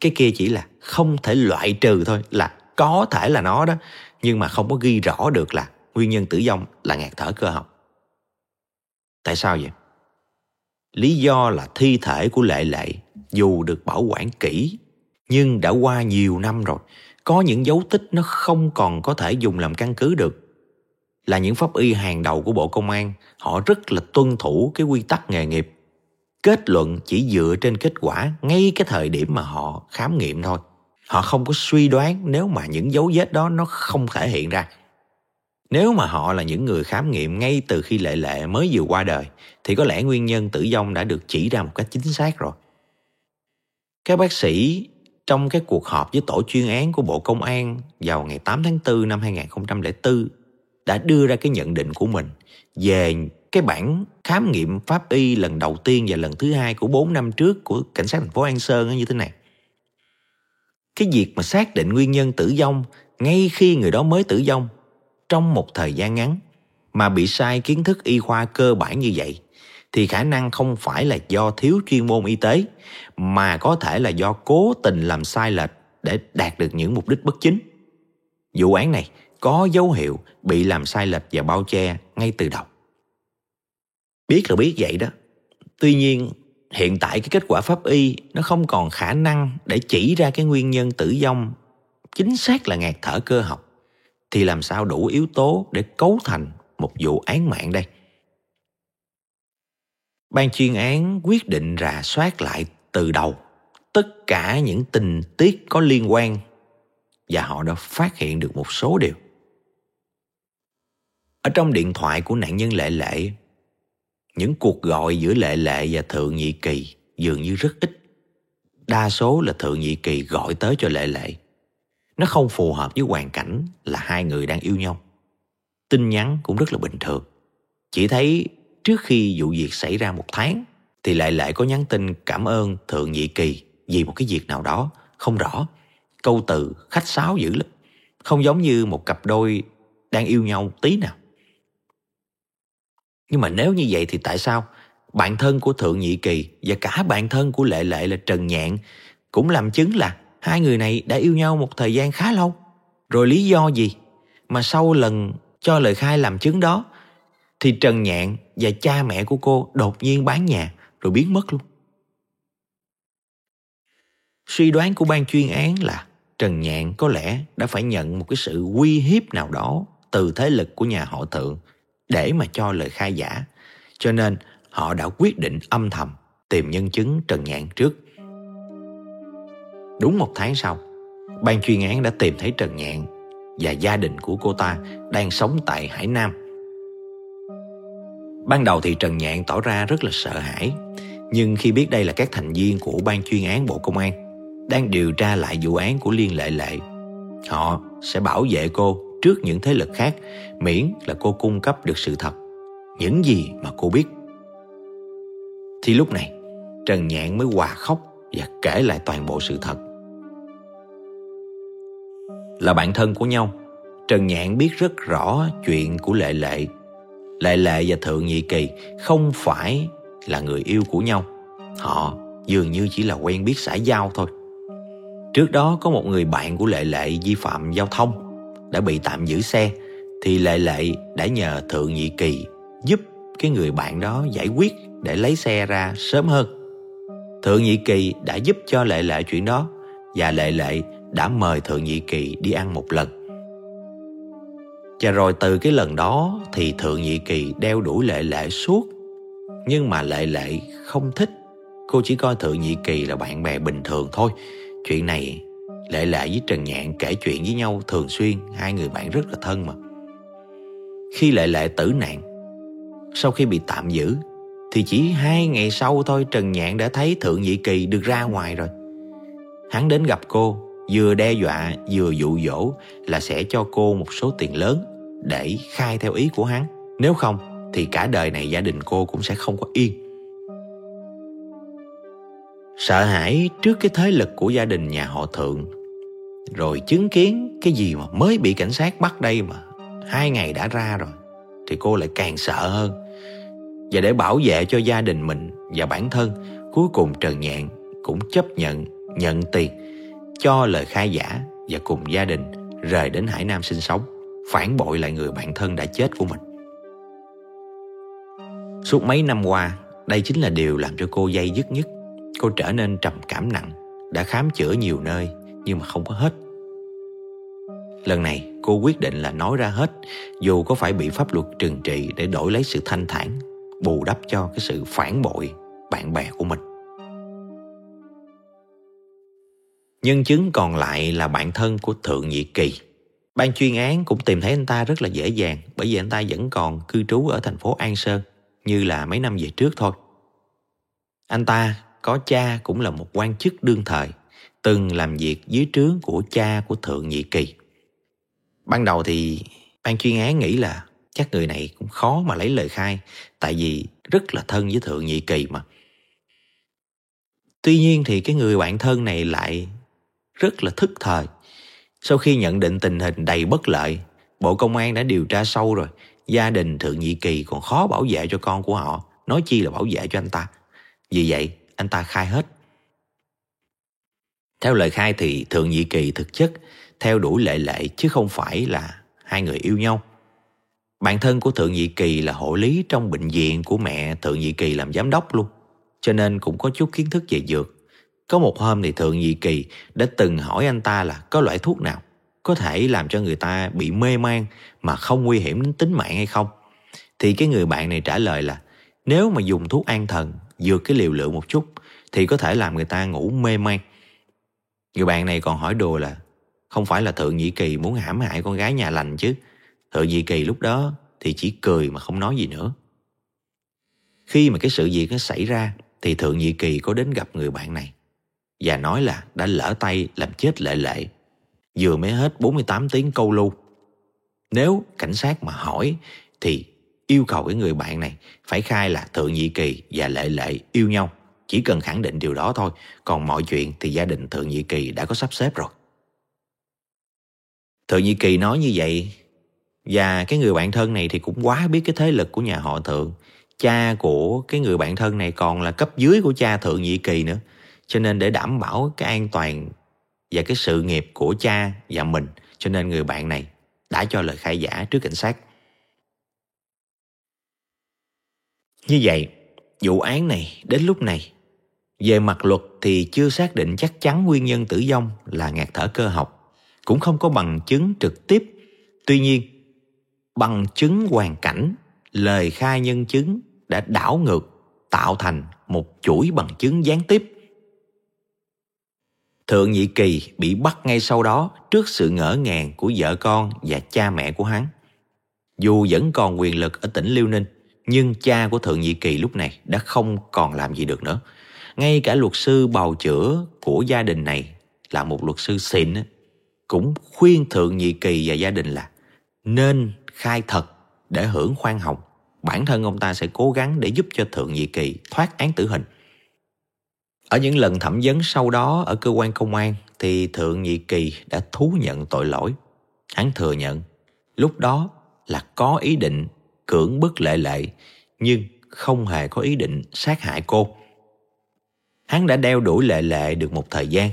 Cái kia chỉ là không thể loại trừ thôi là có thể là nó đó nhưng mà không có ghi rõ được là nguyên nhân tử vong là ngạt thở cơ học tại sao vậy lý do là thi thể của lệ lệ dù được bảo quản kỹ nhưng đã qua nhiều năm rồi, có những dấu tích nó không còn có thể dùng làm căn cứ được. Là những pháp y hàng đầu của bộ công an, họ rất là tuân thủ cái quy tắc nghề nghiệp. Kết luận chỉ dựa trên kết quả ngay cái thời điểm mà họ khám nghiệm thôi. Họ không có suy đoán nếu mà những dấu vết đó nó không thể hiện ra. Nếu mà họ là những người khám nghiệm ngay từ khi lệ lệ mới vừa qua đời, thì có lẽ nguyên nhân tử vong đã được chỉ ra một cách chính xác rồi. Các bác sĩ trong cái cuộc họp với tổ chuyên án của Bộ Công an vào ngày 8 tháng 4 năm 2004 đã đưa ra cái nhận định của mình về cái bản khám nghiệm pháp y lần đầu tiên và lần thứ hai của 4 năm trước của cảnh sát thành phố An Sơn như thế này. Cái việc mà xác định nguyên nhân tử vong ngay khi người đó mới tử vong trong một thời gian ngắn mà bị sai kiến thức y khoa cơ bản như vậy thì khả năng không phải là do thiếu chuyên môn y tế, mà có thể là do cố tình làm sai lệch để đạt được những mục đích bất chính. Vụ án này có dấu hiệu bị làm sai lệch và bao che ngay từ đầu. Biết là biết vậy đó. Tuy nhiên, hiện tại cái kết quả pháp y nó không còn khả năng để chỉ ra cái nguyên nhân tử vong chính xác là ngạt thở cơ học, thì làm sao đủ yếu tố để cấu thành một vụ án mạng đây ban chuyên án quyết định rà soát lại từ đầu tất cả những tình tiết có liên quan và họ đã phát hiện được một số điều. Ở trong điện thoại của nạn nhân lệ lệ, những cuộc gọi giữa lệ lệ và thượng nhị kỳ dường như rất ít. Đa số là thượng nhị kỳ gọi tới cho lệ lệ. Nó không phù hợp với hoàn cảnh là hai người đang yêu nhau. Tin nhắn cũng rất là bình thường. Chỉ thấy trước khi vụ việc xảy ra một tháng, thì lệ lệ có nhắn tin cảm ơn thượng nhị kỳ vì một cái việc nào đó không rõ câu từ khách sáo dữ lắm, không giống như một cặp đôi đang yêu nhau tí nào nhưng mà nếu như vậy thì tại sao bạn thân của Thượng Nhị Kỳ và cả bạn thân của Lệ Lệ là Trần Nhạn cũng làm chứng là hai người này đã yêu nhau một thời gian khá lâu. Rồi lý do gì mà sau lần cho lời khai làm chứng đó thì Trần Nhạn và cha mẹ của cô đột nhiên bán nhà rồi biến mất luôn. Suy đoán của ban chuyên án là Trần Nhạn có lẽ đã phải nhận một cái sự uy hiếp nào đó từ thế lực của nhà họ Thượng để mà cho lời khai giả. Cho nên họ đã quyết định âm thầm tìm nhân chứng Trần Nhạn trước. Đúng một tháng sau, ban chuyên án đã tìm thấy Trần Nhạn và gia đình của cô ta đang sống tại Hải Nam. Ban đầu thì Trần Nhạn tỏ ra rất là sợ hãi, nhưng khi biết đây là các thành viên của ban chuyên án Bộ Công an đang điều tra lại vụ án của Liên Lệ Lệ, họ sẽ bảo vệ cô trước những thế lực khác miễn là cô cung cấp được sự thật những gì mà cô biết. Thì lúc này trần nhạn mới hòa khóc và kể lại toàn bộ sự thật. Là bạn thân của nhau trần nhạn biết rất rõ chuyện của lệ lệ lệ lệ và thượng nhị kỳ không phải là người yêu của nhau. Họ dường như chỉ là quen biết xã giao thôi. Trước đó có một người bạn của lệ lệ vi phạm giao thông đã bị tạm giữ xe, thì lệ lệ đã nhờ thượng nhị kỳ giúp cái người bạn đó giải quyết để lấy xe ra sớm hơn. Thượng nhị kỳ đã giúp cho lệ lệ chuyện đó và lệ lệ đã mời thượng nhị kỳ đi ăn một lần và rồi từ cái lần đó thì thượng nhị kỳ đeo đuổi lệ lệ suốt. Nhưng mà lệ lệ không thích. Cô chỉ coi thượng nhị kỳ là bạn bè bình thường thôi. Chuyện này lệ lệ với trần nhạn kể chuyện với nhau thường xuyên. Hai người bạn rất là thân mà. Khi lệ lệ tử nạn, sau khi bị tạm giữ, thì chỉ hai ngày sau thôi trần nhạn đã thấy thượng nhị kỳ được ra ngoài rồi. Hắn đến gặp cô vừa đe dọa, vừa dụ dỗ là sẽ cho cô một số tiền lớn để khai theo ý của hắn. Nếu không, thì cả đời này gia đình cô cũng sẽ không có yên. Sợ hãi trước cái thế lực của gia đình nhà họ thượng, rồi chứng kiến cái gì mà mới bị cảnh sát bắt đây mà hai ngày đã ra rồi, thì cô lại càng sợ hơn. Và để bảo vệ cho gia đình mình và bản thân, cuối cùng trần nhạn cũng chấp nhận nhận tiền cho lời khai giả và cùng gia đình rời đến hải nam sinh sống, phản bội lại người bạn thân đã chết của mình. Suốt mấy năm qua, đây chính là điều làm cho cô dây dứt nhất. Cô trở nên trầm cảm nặng, đã khám chữa nhiều nơi nhưng mà không có hết. Lần này, cô quyết định là nói ra hết, dù có phải bị pháp luật trừng trị để đổi lấy sự thanh thản, bù đắp cho cái sự phản bội bạn bè của mình. Nhân chứng còn lại là bạn thân của thượng nhị kỳ. Ban chuyên án cũng tìm thấy anh ta rất là dễ dàng, bởi vì anh ta vẫn còn cư trú ở thành phố an sơn, như là mấy năm về trước thôi. Anh ta có cha cũng là một quan chức đương thời, từng làm việc dưới trướng của cha của thượng nhị kỳ. Ban đầu thì ban chuyên án nghĩ là chắc người này cũng khó mà lấy lời khai, tại vì rất là thân với thượng nhị kỳ mà. Tuy nhiên thì cái người bạn thân này lại rất là thức thời. Sau khi nhận định tình hình đầy bất lợi bộ công an đã điều tra sâu rồi. Gia đình thượng nhị kỳ còn khó bảo vệ cho con của họ. Nói chi là bảo vệ cho anh ta. Vì vậy anh ta khai hết. Theo lời khai thì thượng nhị kỳ thực chất theo đuổi lệ lệ chứ không phải là hai người yêu nhau. Bạn thân của Thượng Nhị Kỳ là hộ lý trong bệnh viện của mẹ Thượng Nhị Kỳ làm giám đốc luôn, cho nên cũng có chút kiến thức về dược. Có một hôm thì Thượng Nhị Kỳ đã từng hỏi anh ta là có loại thuốc nào có thể làm cho người ta bị mê man mà không nguy hiểm đến tính mạng hay không. Thì cái người bạn này trả lời là, nếu mà dùng thuốc an thần vượt cái liều lượng một chút thì có thể làm người ta ngủ mê man. Người bạn này còn hỏi đùa là, không phải là Thượng Nhị Kỳ muốn hãm hại con gái nhà lành chứ thượng nhị Kỳ lúc đó thì chỉ cười mà không nói gì nữa. Khi mà cái sự việc nó xảy ra thì Thượng Nhị Kỳ có đến gặp người bạn này và nói là đã lỡ tay làm chết lệ lệ vừa mới hết 48 tiếng câu lưu. Nếu cảnh sát mà hỏi thì yêu cầu cái người bạn này phải khai là Thượng Nhị Kỳ và Lệ Lệ yêu nhau. Chỉ cần khẳng định điều đó thôi, còn mọi chuyện thì gia đình Thượng Nhị Kỳ đã có sắp xếp rồi. Thượng Nhị Kỳ nói như vậy và cái người bạn thân này thì cũng quá biết cái thế lực của nhà họ Thượng. Cha của cái người bạn thân này còn là cấp dưới của cha Thượng Nhị Kỳ nữa. Cho nên để đảm bảo cái an toàn và cái sự nghiệp của cha và mình cho nên người bạn này đã cho lời khai giả trước cảnh sát. Như vậy, vụ án này đến lúc này về mặt luật thì chưa xác định chắc chắn nguyên nhân tử vong là ngạt thở cơ học, cũng không có bằng chứng trực tiếp. Tuy nhiên, bằng chứng hoàn cảnh lời khai nhân chứng đã đảo ngược tạo thành một chuỗi bằng chứng gián tiếp thượng nhị kỳ bị bắt ngay sau đó trước sự ngỡ ngàng của vợ con và cha mẹ của hắn. Dù vẫn còn quyền lực ở tỉnh liêu ninh, nhưng cha của thượng nhị kỳ lúc này đã không còn làm gì được nữa. Ngay cả luật sư bào chữa của gia đình này là một luật sư xịn cũng khuyên thượng nhị kỳ và gia đình là nên khai thật để hưởng khoan hồng. Bản thân ông ta sẽ cố gắng để giúp cho thượng nhị kỳ thoát án tử hình ở những lần thẩm vấn sau đó ở cơ quan công an thì thượng nhị kỳ đã thú nhận tội lỗi. Hắn thừa nhận, lúc đó là có ý định cưỡng bức lệ lệ, nhưng không hề có ý định sát hại cô. Hắn đã đeo đuổi lệ lệ được một thời gian,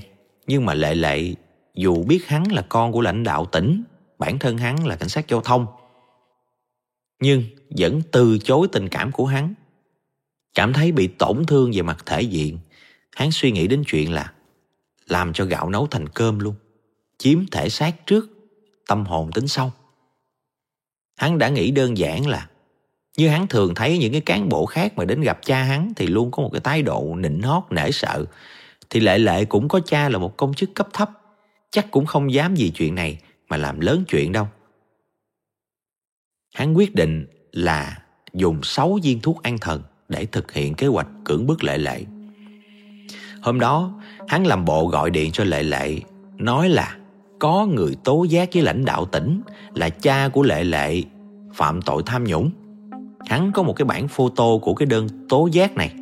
nhưng mà lệ lệ dù biết hắn là con của lãnh đạo tỉnh, bản thân hắn là cảnh sát giao thông, nhưng vẫn từ chối tình cảm của hắn. Cảm thấy bị tổn thương về mặt thể diện hắn suy nghĩ đến chuyện là làm cho gạo nấu thành cơm luôn, chiếm thể xác trước, tâm hồn tính sau Hắn đã nghĩ đơn giản là như hắn thường thấy những cái cán bộ khác mà đến gặp cha hắn thì luôn có một cái thái độ nịnh hót, nể sợ. Thì lệ lệ cũng có cha là một công chức cấp thấp. Chắc cũng không dám gì chuyện này mà làm lớn chuyện đâu. Hắn quyết định là dùng 6 viên thuốc an thần để thực hiện kế hoạch cưỡng bức lệ lệ. Hôm đó, hắn làm bộ gọi điện cho lệ lệ, nói là có người tố giác với lãnh đạo tỉnh là cha của lệ lệ phạm tội tham nhũng. Hắn có một cái bản photo của cái đơn tố giác này.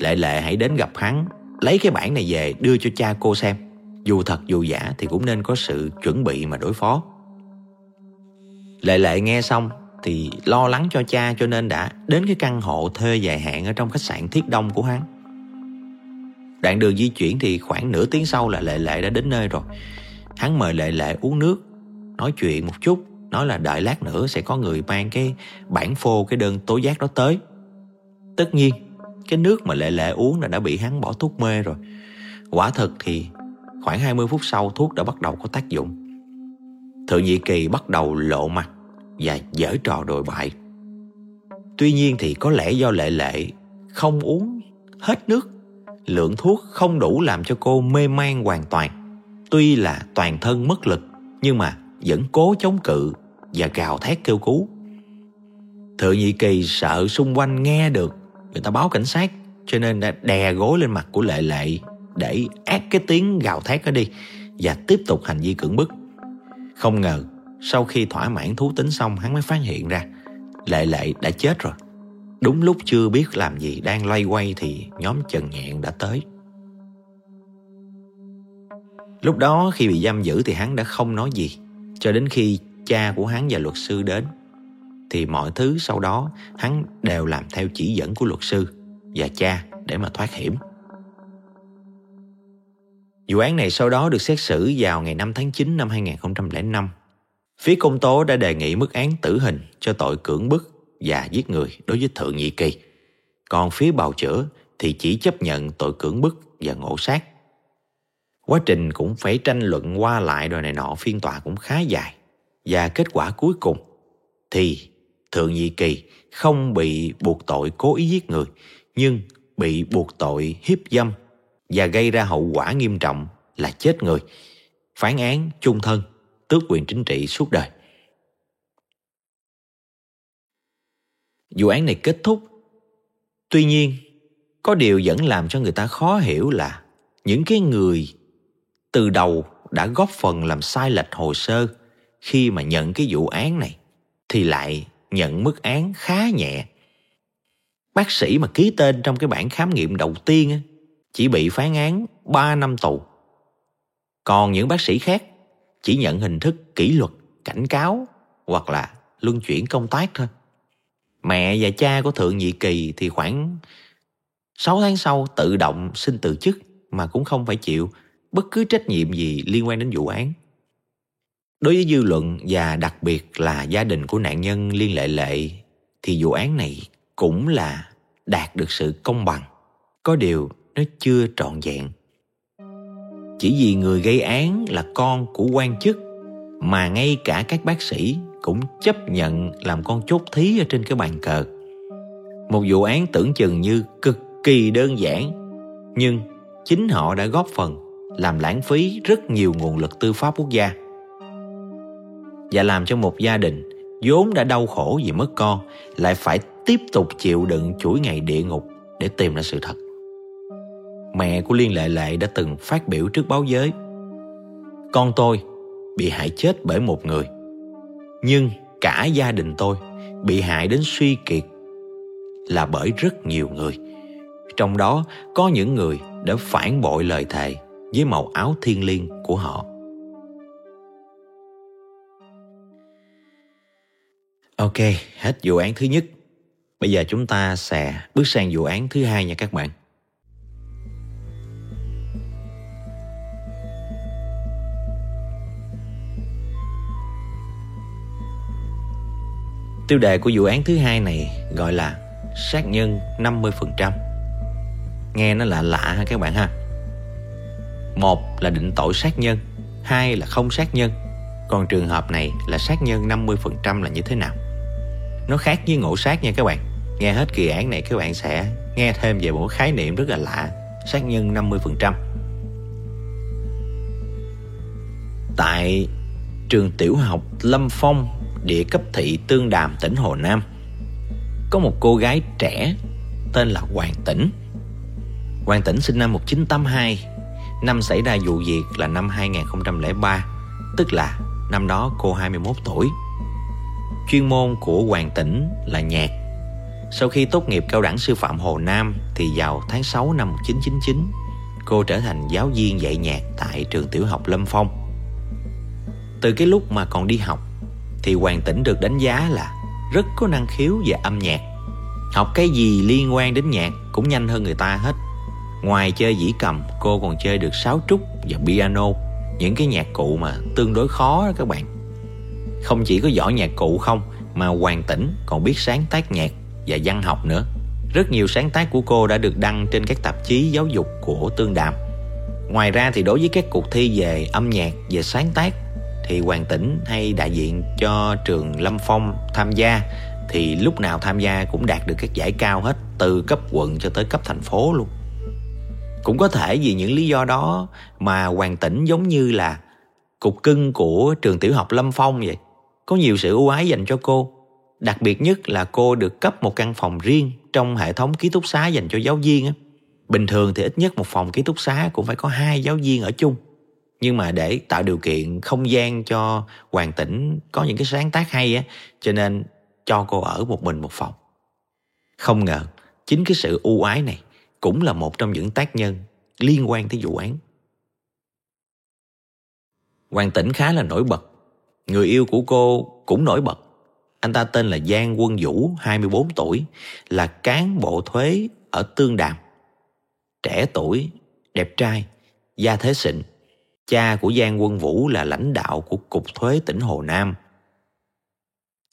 Lệ lệ hãy đến gặp hắn, lấy cái bản này về đưa cho cha cô xem. Dù thật dù giả thì cũng nên có sự chuẩn bị mà đối phó. Lệ lệ nghe xong thì lo lắng cho cha cho nên đã đến cái căn hộ thuê dài hạn ở trong khách sạn Thiết Đông của hắn. Đoạn đường di chuyển thì khoảng nửa tiếng sau là Lệ Lệ đã đến nơi rồi. Hắn mời Lệ Lệ uống nước, nói chuyện một chút, nói là đợi lát nữa sẽ có người mang cái bản phô cái đơn tố giác đó tới. Tất nhiên, cái nước mà Lệ Lệ uống là đã bị hắn bỏ thuốc mê rồi. Quả thật thì khoảng 20 phút sau thuốc đã bắt đầu có tác dụng. Thượng nhị kỳ bắt đầu lộ mặt và dở trò đồi bại. Tuy nhiên thì có lẽ do lệ lệ không uống hết nước, lượng thuốc không đủ làm cho cô mê man hoàn toàn. Tuy là toàn thân mất lực, nhưng mà vẫn cố chống cự và gào thét kêu cứu. Thượng nhị kỳ sợ xung quanh nghe được, người ta báo cảnh sát, cho nên đã đè gối lên mặt của lệ lệ để ác cái tiếng gào thét đó đi và tiếp tục hành vi cưỡng bức. Không ngờ sau khi thỏa mãn thú tính xong, hắn mới phát hiện ra Lệ lệ đã chết rồi Đúng lúc chưa biết làm gì đang loay quay thì nhóm Trần Nhạn đã tới. Lúc đó khi bị giam giữ thì hắn đã không nói gì. Cho đến khi cha của hắn và luật sư đến, Thì mọi thứ sau đó hắn đều làm theo chỉ dẫn của luật sư và cha để mà thoát hiểm. Vụ án này sau đó được xét xử vào ngày 5 tháng 9 năm 2005 Phía công tố đã đề nghị mức án tử hình cho tội cưỡng bức và giết người đối với Thượng Nhị Kỳ. Còn phía bào chữa thì chỉ chấp nhận tội cưỡng bức và ngộ sát. Quá trình cũng phải tranh luận qua lại rồi này nọ phiên tòa cũng khá dài. Và kết quả cuối cùng thì Thượng Nhị Kỳ không bị buộc tội cố ý giết người, nhưng bị buộc tội hiếp dâm và gây ra hậu quả nghiêm trọng là chết người. Phán án chung thân, tước quyền chính trị suốt đời. Vụ án này kết thúc. Tuy nhiên, có điều vẫn làm cho người ta khó hiểu là những cái người từ đầu đã góp phần làm sai lệch hồ sơ khi mà nhận cái vụ án này thì lại nhận mức án khá nhẹ. Bác sĩ mà ký tên trong cái bản khám nghiệm đầu tiên chỉ bị phán án 3 năm tù. Còn những bác sĩ khác chỉ nhận hình thức kỷ luật, cảnh cáo hoặc là luân chuyển công tác thôi. Mẹ và cha của Thượng Nhị Kỳ thì khoảng 6 tháng sau tự động xin từ chức mà cũng không phải chịu bất cứ trách nhiệm gì liên quan đến vụ án. Đối với dư luận và đặc biệt là gia đình của nạn nhân Liên Lệ Lệ thì vụ án này cũng là đạt được sự công bằng. Có điều nó chưa trọn vẹn chỉ vì người gây án là con của quan chức mà ngay cả các bác sĩ cũng chấp nhận làm con chốt thí ở trên cái bàn cờ. Một vụ án tưởng chừng như cực kỳ đơn giản, nhưng chính họ đã góp phần làm lãng phí rất nhiều nguồn lực tư pháp quốc gia. Và làm cho một gia đình vốn đã đau khổ vì mất con lại phải tiếp tục chịu đựng chuỗi ngày địa ngục để tìm ra sự thật mẹ của Liên Lệ Lệ đã từng phát biểu trước báo giới. Con tôi bị hại chết bởi một người, nhưng cả gia đình tôi bị hại đến suy kiệt là bởi rất nhiều người. Trong đó có những người đã phản bội lời thề với màu áo thiên liêng của họ. Ok, hết vụ án thứ nhất. Bây giờ chúng ta sẽ bước sang vụ án thứ hai nha các bạn. Tiêu đề của vụ án thứ hai này gọi là sát nhân 50%. Nghe nó lạ lạ ha các bạn ha. Một là định tội sát nhân, hai là không sát nhân. Còn trường hợp này là sát nhân 50% là như thế nào? nó khác với ngộ sát nha các bạn nghe hết kỳ án này các bạn sẽ nghe thêm về một khái niệm rất là lạ sát nhân 50% tại trường tiểu học Lâm Phong địa cấp thị Tương Đàm tỉnh Hồ Nam. Có một cô gái trẻ tên là Hoàng Tĩnh. Hoàng Tĩnh sinh năm 1982 Năm xảy ra vụ việc là năm 2003 Tức là năm đó cô 21 tuổi. Chuyên môn của Hoàng Tĩnh là nhạc. Sau khi tốt nghiệp cao đẳng sư phạm Hồ Nam Thì vào tháng 6 năm 1999 Cô trở thành giáo viên dạy nhạc tại trường tiểu học Lâm Phong. Từ cái lúc mà còn đi học thì Hoàng Tĩnh được đánh giá là rất có năng khiếu về âm nhạc Học cái gì liên quan đến nhạc cũng nhanh hơn người ta hết Ngoài chơi dĩ cầm, cô còn chơi được sáo trúc và piano, những cái nhạc cụ mà tương đối khó đó các bạn. Không chỉ có giỏi nhạc cụ không, mà Hoàng Tĩnh còn biết sáng tác nhạc và văn học nữa. Rất nhiều sáng tác của cô đã được đăng trên các tạp chí giáo dục của Tương Đàm. Ngoài ra thì đối với các cuộc thi về âm nhạc, về sáng tác thì Hoàng Tĩnh hay đại diện cho trường Lâm Phong tham gia, thì lúc nào tham gia cũng đạt được các giải cao hết, từ cấp quận cho tới cấp thành phố luôn. Cũng có thể vì những lý do đó mà Hoàng Tĩnh giống như là cục cưng của trường tiểu học Lâm Phong vậy. Có nhiều sự ưu ái dành cho cô. Đặc biệt nhất là cô được cấp một căn phòng riêng trong hệ thống ký túc xá dành cho giáo viên. Á. Bình thường thì ít nhất một phòng ký túc xá cũng phải có hai giáo viên ở chung. Nhưng mà để tạo điều kiện không gian cho Hoàng Tĩnh có những cái sáng tác hay á, cho nên cho cô ở một mình một phòng. Không ngờ, chính cái sự ưu ái này cũng là một trong những tác nhân liên quan tới vụ án. Hoàng Tĩnh khá là nổi bật. Người yêu của cô cũng nổi bật. Anh ta tên là Giang Quân Vũ, 24 tuổi, là cán bộ thuế ở Tương Đàm. Trẻ tuổi, đẹp trai, gia thế xịn. Cha của Giang Quân Vũ là lãnh đạo của Cục Thuế tỉnh Hồ Nam.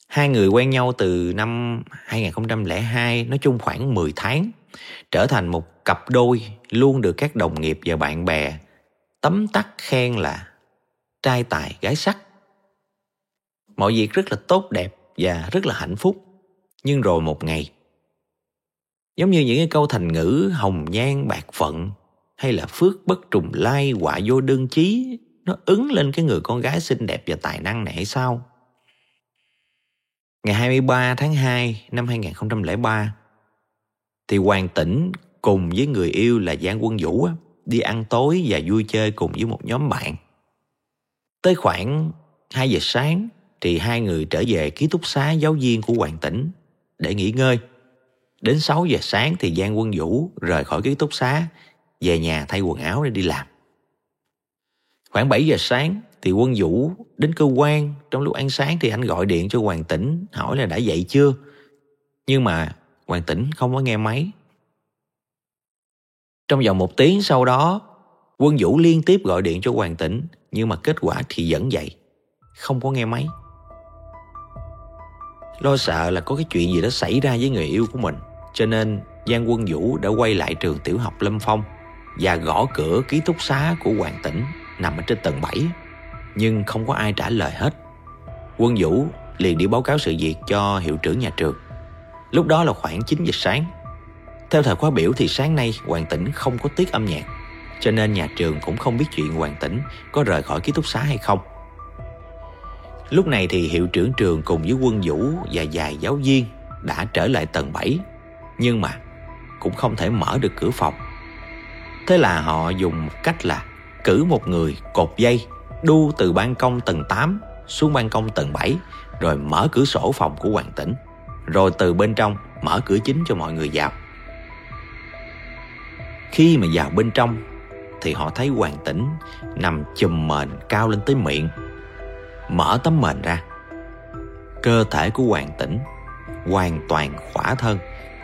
Hai người quen nhau từ năm 2002, nói chung khoảng 10 tháng trở thành một cặp đôi luôn được các đồng nghiệp và bạn bè tấm tắc khen là trai tài gái sắc. Mọi việc rất là tốt đẹp và rất là hạnh phúc. Nhưng rồi một ngày, giống như những cái câu thành ngữ hồng nhan bạc phận hay là phước bất trùng lai quả vô đơn chí nó ứng lên cái người con gái xinh đẹp và tài năng này hay sao? Ngày 23 tháng 2 năm 2003, thì Hoàng Tĩnh cùng với người yêu là Giang Quân Vũ đi ăn tối và vui chơi cùng với một nhóm bạn. Tới khoảng 2 giờ sáng thì hai người trở về ký túc xá giáo viên của Hoàng Tĩnh để nghỉ ngơi. Đến 6 giờ sáng thì Giang Quân Vũ rời khỏi ký túc xá về nhà thay quần áo để đi làm. Khoảng 7 giờ sáng thì Quân Vũ đến cơ quan trong lúc ăn sáng thì anh gọi điện cho Hoàng Tĩnh hỏi là đã dậy chưa. Nhưng mà Hoàng Tĩnh không có nghe máy. Trong vòng một tiếng sau đó, quân Vũ liên tiếp gọi điện cho Hoàng Tĩnh, nhưng mà kết quả thì vẫn vậy, không có nghe máy. Lo sợ là có cái chuyện gì đó xảy ra với người yêu của mình, cho nên Giang Quân Vũ đã quay lại trường tiểu học Lâm Phong và gõ cửa ký túc xá của Hoàng Tĩnh nằm ở trên tầng 7, nhưng không có ai trả lời hết. Quân Vũ liền đi báo cáo sự việc cho hiệu trưởng nhà trường. Lúc đó là khoảng 9 giờ sáng. Theo thời khóa biểu thì sáng nay Hoàng Tĩnh không có tiết âm nhạc, cho nên nhà trường cũng không biết chuyện Hoàng Tĩnh có rời khỏi ký túc xá hay không. Lúc này thì hiệu trưởng trường cùng với quân vũ và vài giáo viên đã trở lại tầng 7, nhưng mà cũng không thể mở được cửa phòng. Thế là họ dùng một cách là cử một người cột dây đu từ ban công tầng 8 xuống ban công tầng 7 rồi mở cửa sổ phòng của Hoàng Tĩnh, rồi từ bên trong mở cửa chính cho mọi người vào. Khi mà vào bên trong thì họ thấy Hoàng Tĩnh nằm chùm mền cao lên tới miệng. Mở tấm mền ra. Cơ thể của Hoàng Tĩnh hoàn toàn khỏa thân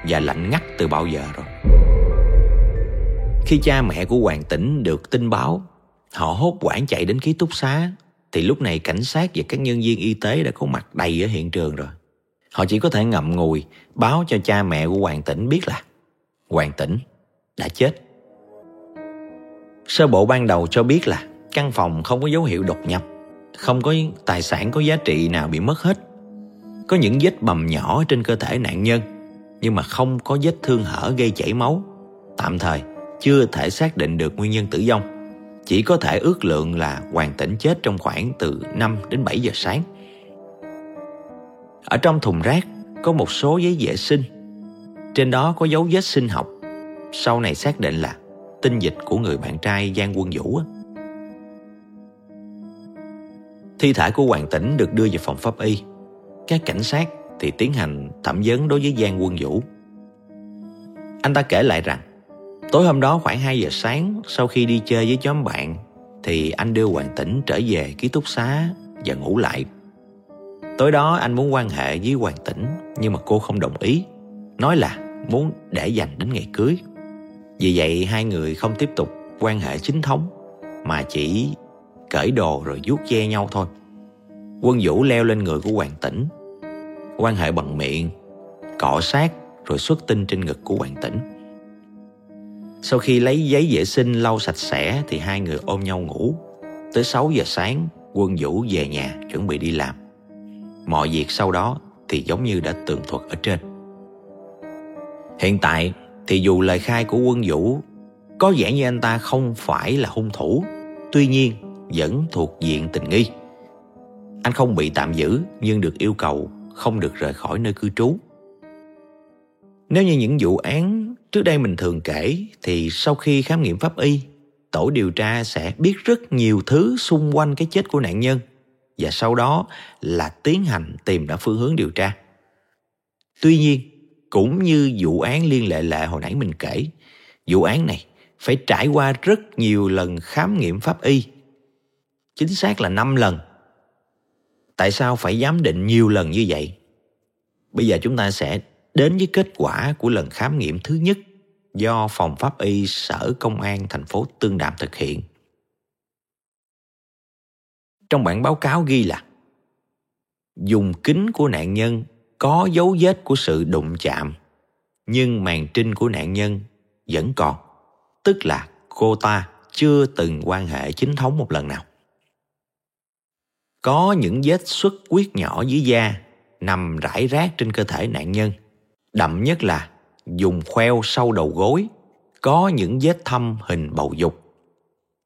và lạnh ngắt từ bao giờ rồi. Khi cha mẹ của Hoàng Tĩnh được tin báo, họ hốt quảng chạy đến ký túc xá thì lúc này cảnh sát và các nhân viên y tế đã có mặt đầy ở hiện trường rồi. Họ chỉ có thể ngậm ngùi báo cho cha mẹ của Hoàng Tĩnh biết là Hoàng Tĩnh đã chết. Sơ bộ ban đầu cho biết là căn phòng không có dấu hiệu đột nhập, không có tài sản có giá trị nào bị mất hết. Có những vết bầm nhỏ trên cơ thể nạn nhân Nhưng mà không có vết thương hở gây chảy máu Tạm thời chưa thể xác định được nguyên nhân tử vong. Chỉ có thể ước lượng là Hoàng Tĩnh chết trong khoảng từ 5 đến 7 giờ sáng. Ở trong thùng rác có một số giấy vệ sinh. Trên đó có dấu vết sinh học. Sau này xác định là tinh dịch của người bạn trai Giang Quân Vũ Thi thể của Hoàng Tĩnh được đưa về phòng pháp y. Các cảnh sát thì tiến hành thẩm vấn đối với Giang Quân Vũ. Anh ta kể lại rằng Tối hôm đó khoảng 2 giờ sáng, Sau khi đi chơi với nhóm bạn, Thì anh đưa Hoàng Tĩnh trở về ký túc xá Và ngủ lại. Tối đó anh muốn quan hệ với Hoàng Tĩnh, Nhưng mà cô không đồng ý. Nói là muốn để dành đến ngày cưới. Vì vậy hai người không tiếp tục quan hệ chính thống, Mà chỉ cởi đồ rồi vuốt ve nhau thôi. Quân Vũ leo lên người của Hoàng Tĩnh. Quan hệ bằng miệng, Cọ sát rồi xuất tinh trên ngực của Hoàng Tĩnh. Sau khi lấy giấy vệ sinh lau sạch sẽ Thì hai người ôm nhau ngủ. Tới 6 giờ sáng, Quân Vũ về nhà chuẩn bị đi làm. Mọi việc sau đó thì giống như đã tường thuật ở trên. Hiện tại thì dù lời khai của quân Vũ, Có vẻ như anh ta không phải là hung thủ, Tuy nhiên vẫn thuộc diện tình nghi. Anh không bị tạm giữ nhưng được yêu cầu không được rời khỏi nơi cư trú. Nếu như những vụ án trước đây mình thường kể Thì sau khi khám nghiệm pháp y Tổ điều tra sẽ biết rất nhiều thứ xung quanh cái chết của nạn nhân và sau đó là tiến hành tìm ra phương hướng điều tra. Tuy nhiên, cũng như vụ án liên lệ lệ hồi nãy mình kể, vụ án này phải trải qua rất nhiều lần khám nghiệm pháp y. Chính xác là 5 lần. Tại sao phải giám định nhiều lần như vậy? Bây giờ chúng ta sẽ đến với kết quả của lần khám nghiệm thứ nhất do phòng pháp y Sở Công an thành phố Tương Đạm thực hiện. Trong bản báo cáo ghi là, dùng kính của nạn nhân có dấu vết của sự đụng chạm, nhưng màn trinh của nạn nhân vẫn còn, tức là cô ta chưa từng quan hệ chính thống một lần nào. Có những vết xuất huyết nhỏ dưới da nằm rải rác trên cơ thể nạn nhân đậm nhất là dùng khoeo sau đầu gối có những vết thâm hình bầu dục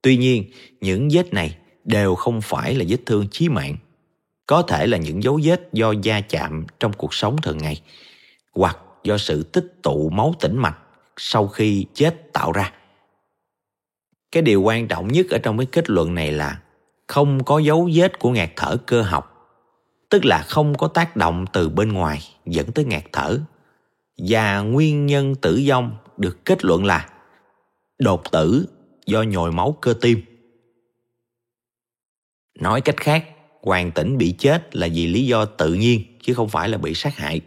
tuy nhiên những vết này đều không phải là vết thương chí mạng. Có thể là những dấu vết do da chạm trong cuộc sống thường ngày hoặc do sự tích tụ máu tĩnh mạch sau khi chết tạo ra. Cái điều quan trọng nhất ở trong cái kết luận này là không có dấu vết của ngạt thở cơ học, tức là không có tác động từ bên ngoài dẫn tới ngạt thở. Và nguyên nhân tử vong được kết luận là đột tử do nhồi máu cơ tim. Nói cách khác, Hoàng Tĩnh bị chết là vì lý do tự nhiên chứ không phải là bị sát hại.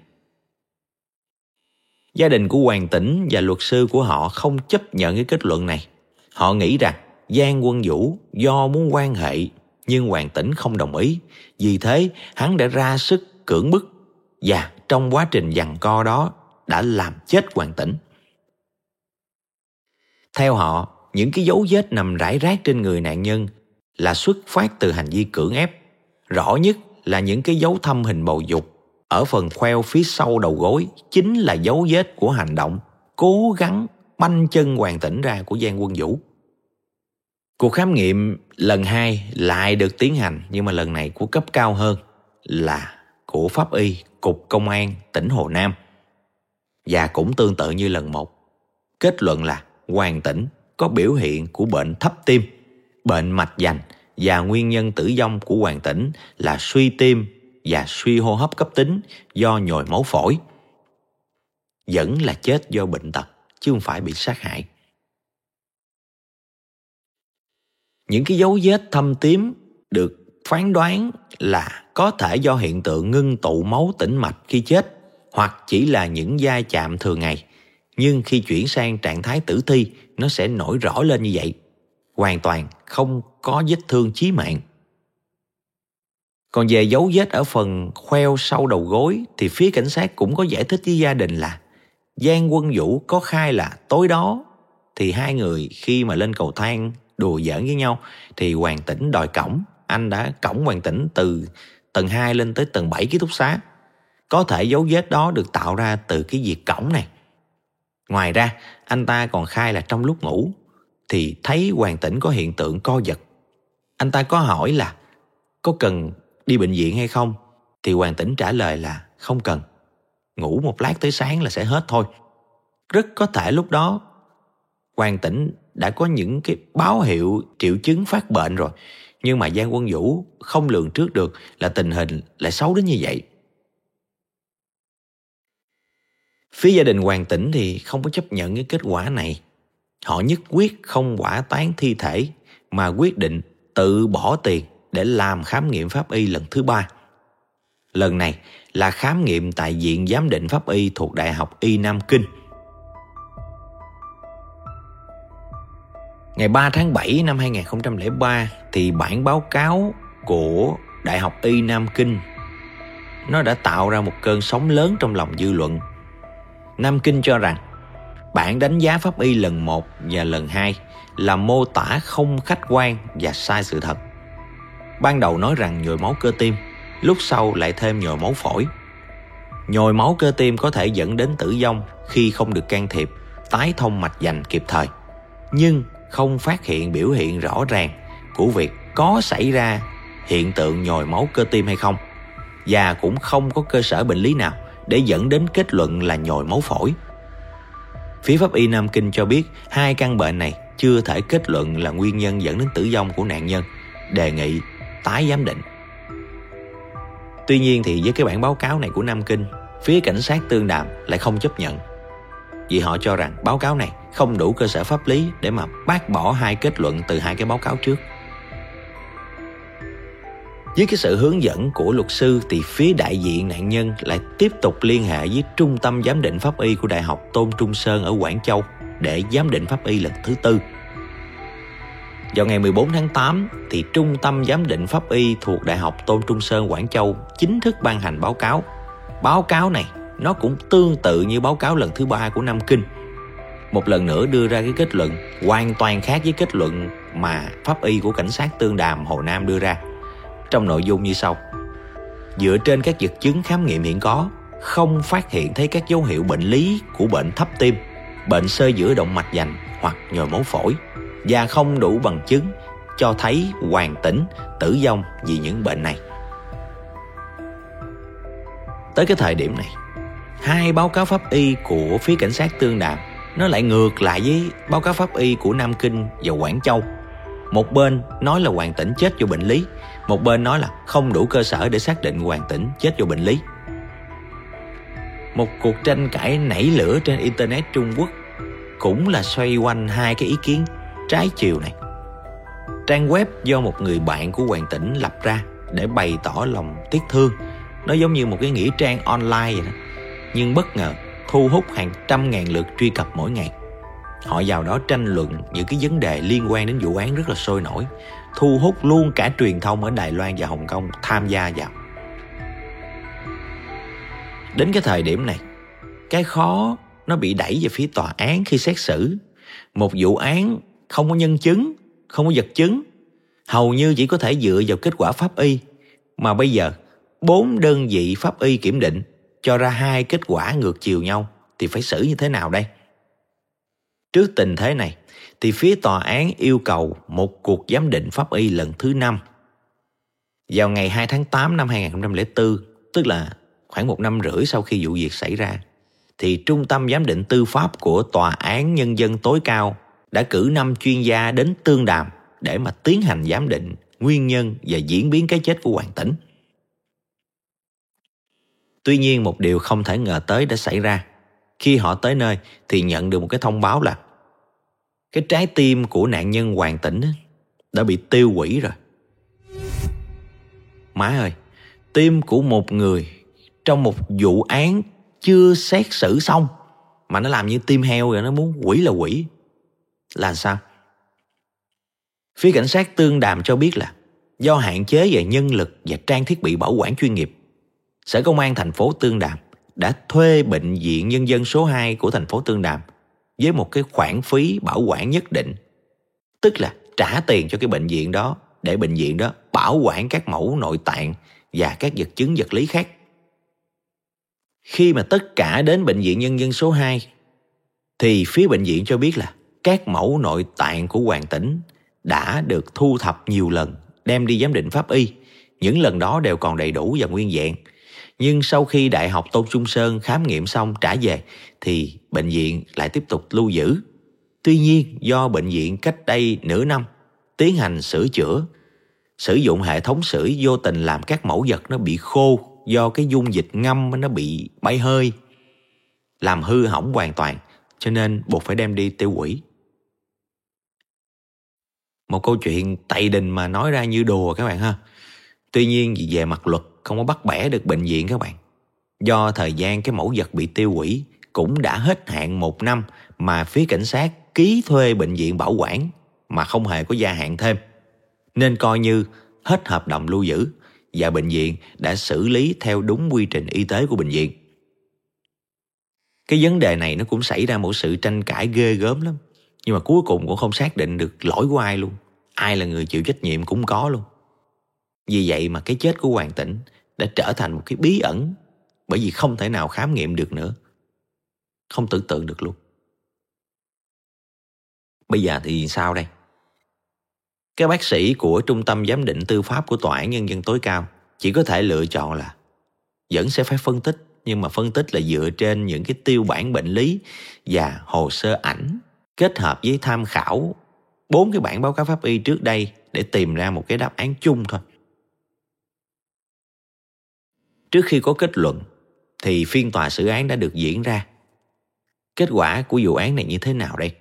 Gia đình của Hoàng Tĩnh và luật sư của họ không chấp nhận cái kết luận này. Họ nghĩ rằng Giang Quân Vũ do muốn quan hệ nhưng Hoàng Tĩnh không đồng ý. Vì thế hắn đã ra sức cưỡng bức và trong quá trình giằng co đó đã làm chết Hoàng Tĩnh. Theo họ, những cái dấu vết nằm rải rác trên người nạn nhân là xuất phát từ hành vi cưỡng ép. Rõ nhất là những cái dấu thâm hình bầu dục ở phần khoeo phía sau đầu gối chính là dấu vết của hành động cố gắng banh chân hoàn tỉnh ra của Giang Quân Vũ. Cuộc khám nghiệm lần hai lại được tiến hành nhưng mà lần này của cấp cao hơn là của pháp y cục công an tỉnh Hồ Nam. Và cũng tương tự như lần một, kết luận là Hoàng tỉnh có biểu hiện của bệnh thấp tim bệnh mạch dành và nguyên nhân tử vong của Hoàng tỉnh là suy tim và suy hô hấp cấp tính do nhồi máu phổi. Vẫn là chết do bệnh tật chứ không phải bị sát hại. Những cái dấu vết thâm tím được phán đoán là có thể do hiện tượng ngưng tụ máu tĩnh mạch khi chết hoặc chỉ là những da chạm thường ngày. Nhưng khi chuyển sang trạng thái tử thi, nó sẽ nổi rõ lên như vậy hoàn toàn không có vết thương chí mạng. Còn về dấu vết ở phần khoeo sau đầu gối thì phía cảnh sát cũng có giải thích với gia đình là Giang Quân Vũ có khai là tối đó thì hai người khi mà lên cầu thang đùa giỡn với nhau thì Hoàng Tĩnh đòi cổng. Anh đã cổng Hoàng Tĩnh từ tầng 2 lên tới tầng 7 ký túc xá có thể dấu vết đó được tạo ra từ cái việc cổng này. Ngoài ra, anh ta còn khai là trong lúc ngủ thì thấy Hoàng Tĩnh có hiện tượng co giật. Anh ta có hỏi là có cần đi bệnh viện hay không? Thì Hoàng Tĩnh trả lời là không cần. Ngủ một lát tới sáng là sẽ hết thôi. Rất có thể lúc đó Hoàng Tĩnh đã có những cái báo hiệu triệu chứng phát bệnh rồi. Nhưng mà Giang Quân Vũ không lường trước được là tình hình lại xấu đến như vậy. Phía gia đình Hoàng Tĩnh thì không có chấp nhận cái kết quả này. Họ nhất quyết không quả tán thi thể, mà quyết định tự bỏ tiền để làm khám nghiệm pháp y lần thứ ba. Lần này là khám nghiệm tại Viện Giám định Pháp y thuộc Đại học Y Nam Kinh. Ngày 3 tháng 7 năm 2003 thì bản báo cáo của Đại học Y Nam Kinh, nó đã tạo ra một cơn sóng lớn trong lòng dư luận. Nam Kinh cho rằng bản đánh giá pháp y lần 1 và lần 2 là mô tả không khách quan và sai sự thật. Ban đầu nói rằng nhồi máu cơ tim, lúc sau lại thêm nhồi máu phổi. Nhồi máu cơ tim có thể dẫn đến tử vong khi không được can thiệp, tái thông mạch dành kịp thời. Nhưng không phát hiện biểu hiện rõ ràng của việc có xảy ra hiện tượng nhồi máu cơ tim hay không và cũng không có cơ sở bệnh lý nào để dẫn đến kết luận là nhồi máu phổi. Phía pháp y Nam Kinh cho biết hai căn bệnh này chưa thể kết luận là nguyên nhân dẫn đến tử vong của nạn nhân, đề nghị tái giám định. Tuy nhiên thì với cái bản báo cáo này của Nam Kinh, phía cảnh sát tương đàm lại không chấp nhận. Vì họ cho rằng báo cáo này không đủ cơ sở pháp lý để mà bác bỏ hai kết luận từ hai cái báo cáo trước dưới cái sự hướng dẫn của luật sư thì phía đại diện nạn nhân lại tiếp tục liên hệ với Trung tâm Giám định Pháp y của Đại học Tôn Trung Sơn ở Quảng Châu để giám định Pháp y lần thứ tư. Vào ngày 14 tháng 8 thì Trung tâm Giám định Pháp y thuộc Đại học Tôn Trung Sơn Quảng Châu chính thức ban hành báo cáo. Báo cáo này nó cũng tương tự như báo cáo lần thứ ba của Nam Kinh. Một lần nữa đưa ra cái kết luận hoàn toàn khác với kết luận mà pháp y của cảnh sát Tương Đàm Hồ Nam đưa ra trong nội dung như sau. Dựa trên các vật chứng khám nghiệm hiện có, không phát hiện thấy các dấu hiệu bệnh lý của bệnh thấp tim, bệnh sơ giữa động mạch vành hoặc nhồi máu phổi và không đủ bằng chứng cho thấy hoàn tỉnh tử vong vì những bệnh này. Tới cái thời điểm này, hai báo cáo pháp y của phía cảnh sát Tương Đàm nó lại ngược lại với báo cáo pháp y của Nam Kinh và Quảng Châu. Một bên nói là Hoàng tỉnh chết do bệnh lý, một bên nói là không đủ cơ sở để xác định Hoàng tỉnh chết do bệnh lý. Một cuộc tranh cãi nảy lửa trên Internet Trung Quốc cũng là xoay quanh hai cái ý kiến trái chiều này. Trang web do một người bạn của Hoàng tỉnh lập ra để bày tỏ lòng tiếc thương. Nó giống như một cái nghĩa trang online vậy đó. Nhưng bất ngờ thu hút hàng trăm ngàn lượt truy cập mỗi ngày. Họ vào đó tranh luận những cái vấn đề liên quan đến vụ án rất là sôi nổi thu hút luôn cả truyền thông ở Đài Loan và Hồng Kông tham gia vào. Đến cái thời điểm này, cái khó nó bị đẩy về phía tòa án khi xét xử. Một vụ án không có nhân chứng, không có vật chứng, hầu như chỉ có thể dựa vào kết quả pháp y. Mà bây giờ, bốn đơn vị pháp y kiểm định cho ra hai kết quả ngược chiều nhau thì phải xử như thế nào đây? Trước tình thế này, thì phía tòa án yêu cầu một cuộc giám định pháp y lần thứ năm. Vào ngày 2 tháng 8 năm 2004, tức là khoảng một năm rưỡi sau khi vụ việc xảy ra, thì Trung tâm Giám định Tư pháp của Tòa án Nhân dân tối cao đã cử năm chuyên gia đến tương đàm để mà tiến hành giám định nguyên nhân và diễn biến cái chết của Hoàng Tĩnh. Tuy nhiên một điều không thể ngờ tới đã xảy ra. Khi họ tới nơi thì nhận được một cái thông báo là cái trái tim của nạn nhân Hoàng Tĩnh đã bị tiêu hủy rồi. Má ơi, tim của một người trong một vụ án chưa xét xử xong mà nó làm như tim heo rồi nó muốn quỷ là quỷ. Là sao? Phía cảnh sát tương đàm cho biết là do hạn chế về nhân lực và trang thiết bị bảo quản chuyên nghiệp, Sở Công an thành phố Tương Đàm đã thuê bệnh viện nhân dân số 2 của thành phố Tương Đàm với một cái khoản phí bảo quản nhất định tức là trả tiền cho cái bệnh viện đó để bệnh viện đó bảo quản các mẫu nội tạng và các vật chứng vật lý khác Khi mà tất cả đến bệnh viện nhân dân số 2 thì phía bệnh viện cho biết là các mẫu nội tạng của Hoàng Tĩnh đã được thu thập nhiều lần, đem đi giám định pháp y. Những lần đó đều còn đầy đủ và nguyên vẹn. Nhưng sau khi Đại học Tôn Trung Sơn khám nghiệm xong trả về thì bệnh viện lại tiếp tục lưu giữ. Tuy nhiên do bệnh viện cách đây nửa năm tiến hành sửa chữa, sử dụng hệ thống sưởi vô tình làm các mẫu vật nó bị khô do cái dung dịch ngâm nó bị bay hơi, làm hư hỏng hoàn toàn cho nên buộc phải đem đi tiêu hủy. Một câu chuyện tày đình mà nói ra như đùa các bạn ha. Tuy nhiên về mặt luật không có bắt bẻ được bệnh viện các bạn. Do thời gian cái mẫu vật bị tiêu hủy cũng đã hết hạn một năm mà phía cảnh sát ký thuê bệnh viện bảo quản mà không hề có gia hạn thêm. Nên coi như hết hợp đồng lưu giữ và bệnh viện đã xử lý theo đúng quy trình y tế của bệnh viện. Cái vấn đề này nó cũng xảy ra một sự tranh cãi ghê gớm lắm. Nhưng mà cuối cùng cũng không xác định được lỗi của ai luôn. Ai là người chịu trách nhiệm cũng có luôn. Vì vậy mà cái chết của Hoàng Tĩnh đã trở thành một cái bí ẩn bởi vì không thể nào khám nghiệm được nữa. Không tưởng tượng được luôn. Bây giờ thì sao đây? Các bác sĩ của Trung tâm Giám định Tư pháp của Tòa án Nhân dân tối cao chỉ có thể lựa chọn là vẫn sẽ phải phân tích, nhưng mà phân tích là dựa trên những cái tiêu bản bệnh lý và hồ sơ ảnh kết hợp với tham khảo bốn cái bản báo cáo pháp y trước đây để tìm ra một cái đáp án chung thôi. Trước khi có kết luận thì phiên tòa xử án đã được diễn ra. Kết quả của vụ án này như thế nào đây?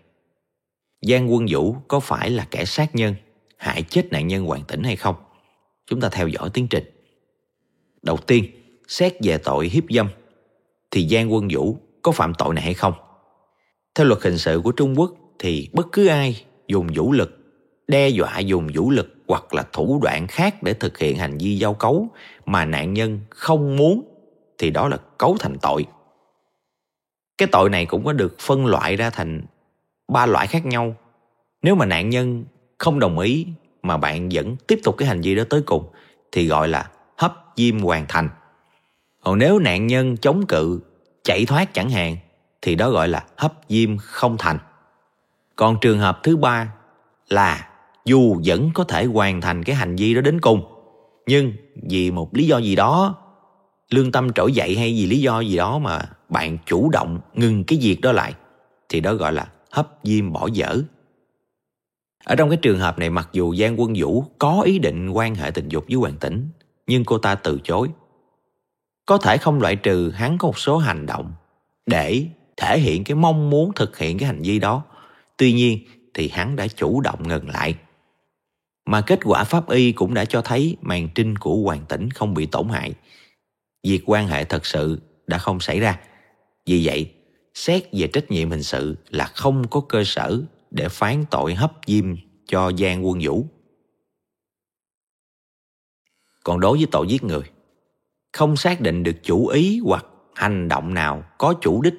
Giang Quân Vũ có phải là kẻ sát nhân, hại chết nạn nhân Hoàng Tĩnh hay không? Chúng ta theo dõi tiến trình. Đầu tiên, xét về tội hiếp dâm thì Giang Quân Vũ có phạm tội này hay không? Theo luật hình sự của Trung Quốc thì bất cứ ai dùng vũ lực, đe dọa dùng vũ lực hoặc là thủ đoạn khác để thực hiện hành vi giao cấu mà nạn nhân không muốn thì đó là cấu thành tội. Cái tội này cũng có được phân loại ra thành ba loại khác nhau. Nếu mà nạn nhân không đồng ý mà bạn vẫn tiếp tục cái hành vi đó tới cùng thì gọi là hấp diêm hoàn thành. Còn nếu nạn nhân chống cự, chạy thoát chẳng hạn thì đó gọi là hấp diêm không thành. Còn trường hợp thứ ba là dù vẫn có thể hoàn thành cái hành vi đó đến cùng, nhưng vì một lý do gì đó, lương tâm trỗi dậy hay vì lý do gì đó mà bạn chủ động ngừng cái việc đó lại, thì đó gọi là hấp diêm bỏ dở. Ở trong cái trường hợp này, mặc dù Giang Quân Vũ có ý định quan hệ tình dục với Hoàng Tĩnh, nhưng cô ta từ chối có thể không loại trừ, hắn có một số hành động để thể hiện cái mong muốn thực hiện cái hành vi đó. Tuy nhiên thì hắn đã chủ động ngừng lại. Mà kết quả pháp y cũng đã cho thấy màn trinh của Hoàng Tĩnh không bị tổn hại. Việc quan hệ thật sự đã không xảy ra. Vì vậy, xét về trách nhiệm hình sự là không có cơ sở để phán tội hấp diêm cho Giang Quân Vũ. Còn đối với tội giết người, không xác định được chủ ý hoặc hành động nào có chủ đích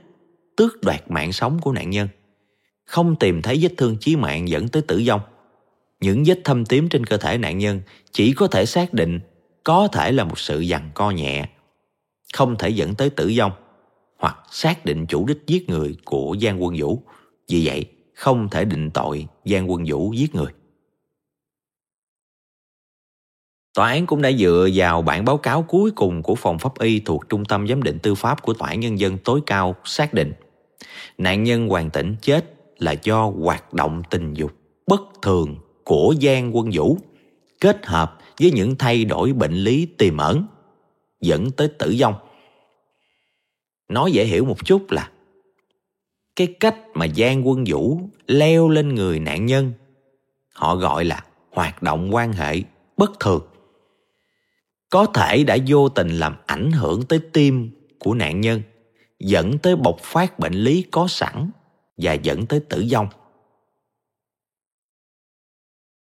tước đoạt mạng sống của nạn nhân không tìm thấy vết thương chí mạng dẫn tới tử vong những vết thâm tím trên cơ thể nạn nhân chỉ có thể xác định có thể là một sự giằng co nhẹ không thể dẫn tới tử vong hoặc xác định chủ đích giết người của Giang Quân Vũ. Vì vậy, không thể định tội Giang Quân Vũ giết người. Tòa án cũng đã dựa vào bản báo cáo cuối cùng của phòng pháp y thuộc Trung tâm Giám định Tư pháp của Tòa án Nhân dân tối cao xác định nạn nhân Hoàng Tĩnh chết là do hoạt động tình dục bất thường của Giang Quân Vũ, kết hợp với những thay đổi bệnh lý tiềm ẩn, dẫn tới tử vong. Nói dễ hiểu một chút là, cái cách mà Giang Quân Vũ leo lên người nạn nhân, họ gọi là hoạt động quan hệ bất thường có thể đã vô tình làm ảnh hưởng tới tim của nạn nhân, dẫn tới bộc phát bệnh lý có sẵn và dẫn tới tử vong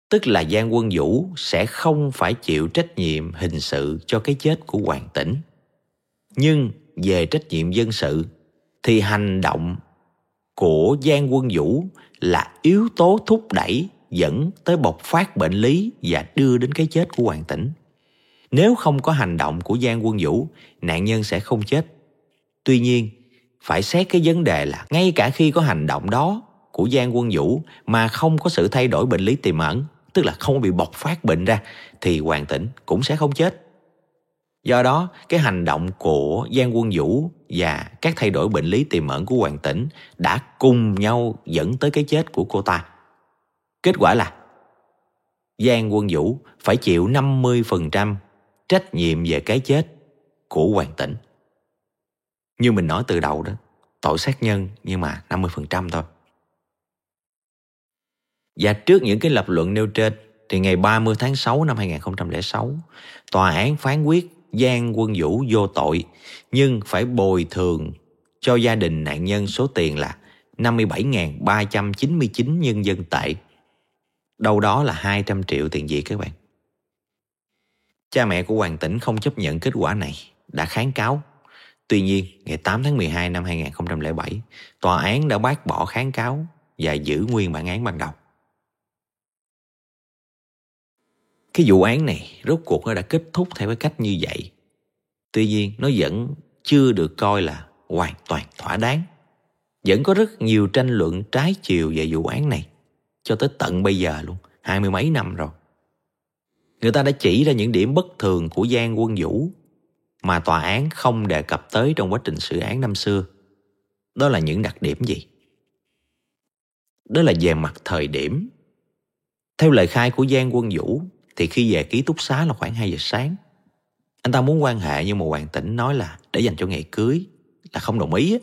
tức là Giang Quân Vũ sẽ không phải chịu trách nhiệm hình sự cho cái chết của Hoàng Tĩnh. Nhưng về trách nhiệm dân sự thì hành động của Giang Quân Vũ là yếu tố thúc đẩy dẫn tới bộc phát bệnh lý và đưa đến cái chết của Hoàng Tĩnh. Nếu không có hành động của Giang Quân Vũ, nạn nhân sẽ không chết. Tuy nhiên, phải xét cái vấn đề là ngay cả khi có hành động đó của Giang Quân Vũ mà không có sự thay đổi bệnh lý tiềm ẩn, tức là không bị bộc phát bệnh ra, thì Hoàng Tĩnh cũng sẽ không chết. Do đó, cái hành động của Giang Quân Vũ và các thay đổi bệnh lý tiềm ẩn của Hoàng Tĩnh đã cùng nhau dẫn tới cái chết của cô ta. Kết quả là Giang Quân Vũ phải chịu 50% trách nhiệm về cái chết của Hoàng Tĩnh. Như mình nói từ đầu đó, tội sát nhân nhưng mà 50% thôi. Và trước những cái lập luận nêu trên thì ngày 30 tháng 6 năm 2006, tòa án phán quyết Giang Quân Vũ vô tội nhưng phải bồi thường cho gia đình nạn nhân số tiền là 57.399 nhân dân tệ. Đâu đó là 200 triệu tiền Việt các bạn. Cha mẹ của Hoàng Tĩnh không chấp nhận kết quả này, đã kháng cáo. Tuy nhiên, ngày 8 tháng 12 năm 2007, tòa án đã bác bỏ kháng cáo và giữ nguyên bản án ban đầu. Cái vụ án này rốt cuộc nó đã kết thúc theo cái cách như vậy. Tuy nhiên, nó vẫn chưa được coi là hoàn toàn thỏa đáng. Vẫn có rất nhiều tranh luận trái chiều về vụ án này cho tới tận bây giờ luôn, hai mươi mấy năm rồi. Người ta đã chỉ ra những điểm bất thường của giang quân vũ mà tòa án không đề cập tới trong quá trình xử án năm xưa. Đó là những đặc điểm gì? Đó là về mặt thời điểm. Theo lời khai của giang quân vũ thì khi về ký túc xá là khoảng 2 giờ sáng. Anh ta muốn quan hệ, nhưng mà hoàng tĩnh nói là để dành cho ngày cưới là không đồng ý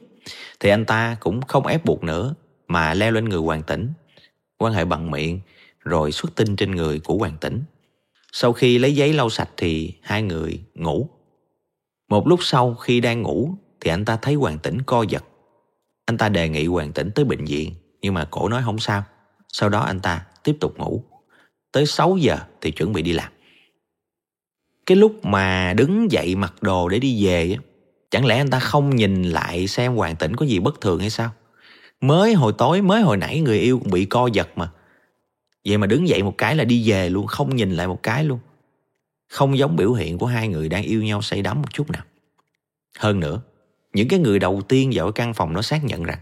thì anh ta cũng không ép buộc nữa, mà leo lên người hoàng tĩnh, quan hệ bằng miệng, rồi xuất tinh trên người của hoàng tĩnh. Sau khi lấy giấy lau sạch thì hai người ngủ. Một lúc sau khi đang ngủ thì anh ta thấy hoàng tĩnh co giật. Anh ta đề nghị hoàng tĩnh tới bệnh viện, nhưng mà cổ nói không sao. Sau đó anh ta tiếp tục ngủ tới 6 giờ thì chuẩn bị đi làm. Cái lúc mà đứng dậy mặc đồ để đi về á, chẳng lẽ anh ta không nhìn lại xem Hoàng Tĩnh có gì bất thường hay sao? Mới hồi tối, mới hồi nãy người yêu cũng bị co giật mà. Vậy mà đứng dậy một cái là đi về luôn, không nhìn lại một cái luôn. Không giống biểu hiện của hai người đang yêu nhau say đắm một chút nào. Hơn nữa, những cái người đầu tiên vào căn phòng nó xác nhận rằng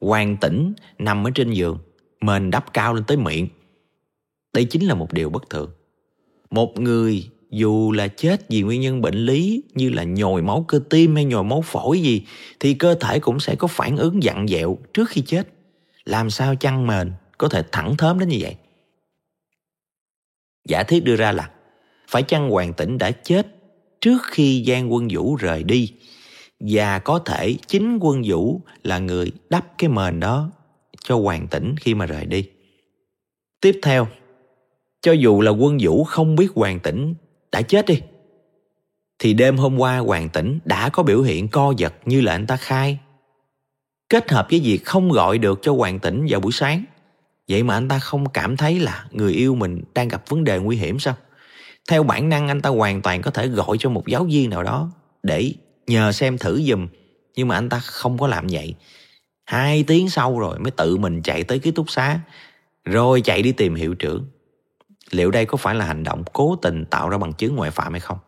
Hoàng Tĩnh nằm ở trên giường, mền đắp cao lên tới miệng đây chính là một điều bất thường. Một người dù là chết vì nguyên nhân bệnh lý như là nhồi máu cơ tim hay nhồi máu phổi gì thì cơ thể cũng sẽ có phản ứng dặn dẹo trước khi chết. Làm sao chăn mền có thể thẳng thớm đến như vậy? Giả thiết đưa ra là phải chăng Hoàng Tĩnh đã chết trước khi Giang Quân Vũ rời đi và có thể chính Quân Vũ là người đắp cái mền đó cho Hoàng Tĩnh khi mà rời đi. Tiếp theo, cho dù là quân vũ không biết Hoàng Tĩnh đã chết đi, thì đêm hôm qua Hoàng Tĩnh đã có biểu hiện co giật như là anh ta khai. Kết hợp với việc không gọi được cho Hoàng Tĩnh vào buổi sáng. Vậy mà anh ta không cảm thấy là người yêu mình đang gặp vấn đề nguy hiểm sao? Theo bản năng anh ta hoàn toàn có thể gọi cho một giáo viên nào đó để nhờ xem thử giùm. Nhưng mà anh ta không có làm vậy. Hai tiếng sau rồi mới tự mình chạy tới ký túc xá, rồi chạy đi tìm hiệu trưởng liệu đây có phải là hành động cố tình tạo ra bằng chứng ngoại phạm hay không?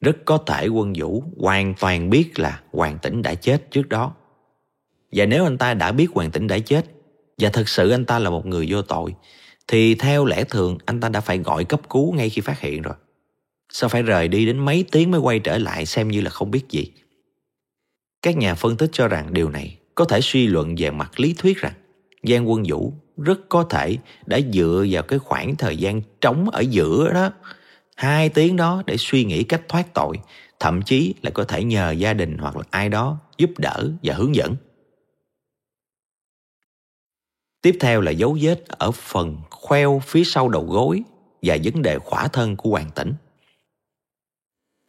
Rất có thể quân vũ hoàn toàn biết là Hoàng Tĩnh đã chết trước đó. Và nếu anh ta đã biết Hoàng Tĩnh đã chết, và thực sự anh ta là một người vô tội, thì theo lẽ thường anh ta đã phải gọi cấp cứu ngay khi phát hiện rồi. Sao phải rời đi đến mấy tiếng mới quay trở lại xem như là không biết gì? Các nhà phân tích cho rằng điều này có thể suy luận về mặt lý thuyết rằng Giang Quân Vũ rất có thể đã dựa vào cái khoảng thời gian trống ở giữa đó, hai tiếng đó để suy nghĩ cách thoát tội, thậm chí là có thể nhờ gia đình hoặc là ai đó giúp đỡ và hướng dẫn. Tiếp theo là dấu vết ở phần khoeo phía sau đầu gối và vấn đề khỏa thân của hoàng tĩnh.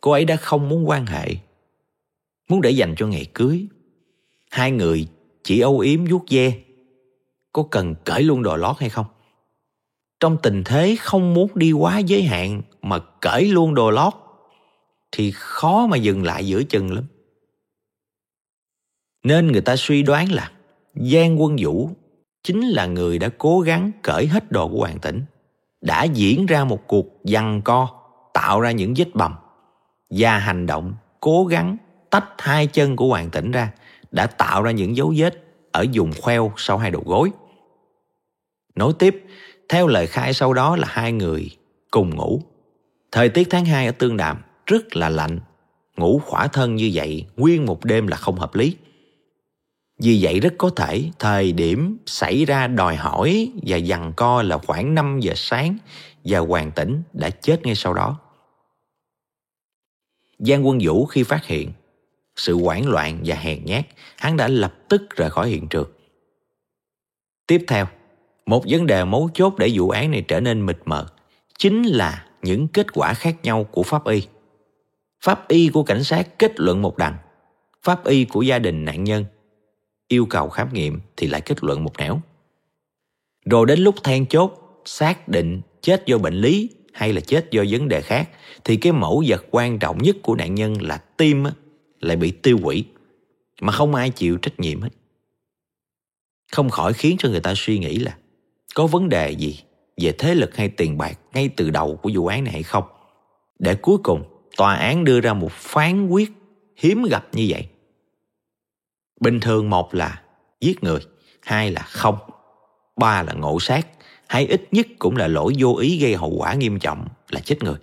Cô ấy đã không muốn quan hệ, muốn để dành cho ngày cưới. Hai người chỉ âu yếm vuốt ve có cần cởi luôn đồ lót hay không trong tình thế không muốn đi quá giới hạn mà cởi luôn đồ lót thì khó mà dừng lại giữa chừng lắm nên người ta suy đoán là giang quân vũ chính là người đã cố gắng cởi hết đồ của hoàng tĩnh đã diễn ra một cuộc giằng co tạo ra những vết bầm và hành động cố gắng tách hai chân của Hoàng Tĩnh ra, đã tạo ra những dấu vết ở vùng khoeo sau hai đầu gối. Nối tiếp, theo lời khai sau đó là hai người cùng ngủ. Thời tiết tháng 2 ở Tương Đàm rất là lạnh, ngủ khỏa thân như vậy nguyên một đêm là không hợp lý. Vì vậy rất có thể thời điểm xảy ra đòi hỏi và dằn co là khoảng 5 giờ sáng và Hoàng Tĩnh đã chết ngay sau đó. Giang Quân Vũ khi phát hiện sự hoảng loạn và hèn nhát, hắn đã lập tức rời khỏi hiện trường. Tiếp theo, một vấn đề mấu chốt để vụ án này trở nên mịt mờ chính là những kết quả khác nhau của pháp y. Pháp y của cảnh sát kết luận một đằng, pháp y của gia đình nạn nhân yêu cầu khám nghiệm thì lại kết luận một nẻo. Rồi đến lúc then chốt xác định chết do bệnh lý hay là chết do vấn đề khác thì cái mẫu vật quan trọng nhất của nạn nhân là tim lại bị tiêu hủy mà không ai chịu trách nhiệm hết. Không khỏi khiến cho người ta suy nghĩ là có vấn đề gì về thế lực hay tiền bạc ngay từ đầu của vụ án này hay không. Để cuối cùng tòa án đưa ra một phán quyết hiếm gặp như vậy. Bình thường một là giết người, hai là không, ba là ngộ sát, hay ít nhất cũng là lỗi vô ý gây hậu quả nghiêm trọng là chết người.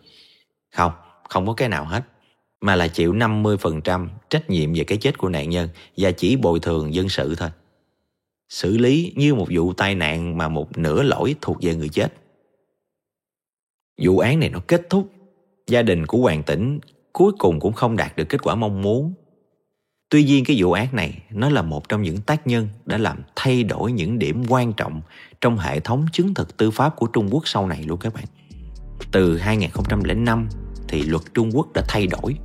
Không, không có cái nào hết. Mà là chịu 50% trách nhiệm về cái chết của nạn nhân và chỉ bồi thường dân sự thôi. Xử lý như một vụ tai nạn mà một nửa lỗi thuộc về người chết. Vụ án này nó kết thúc. Gia đình của Hoàng Tĩnh cuối cùng cũng không đạt được kết quả mong muốn Tuy nhiên cái vụ án này nó là một trong những tác nhân đã làm thay đổi những điểm quan trọng trong hệ thống chứng thực tư pháp của Trung Quốc sau này luôn các bạn. Từ 2005 thì luật Trung Quốc đã thay đổi.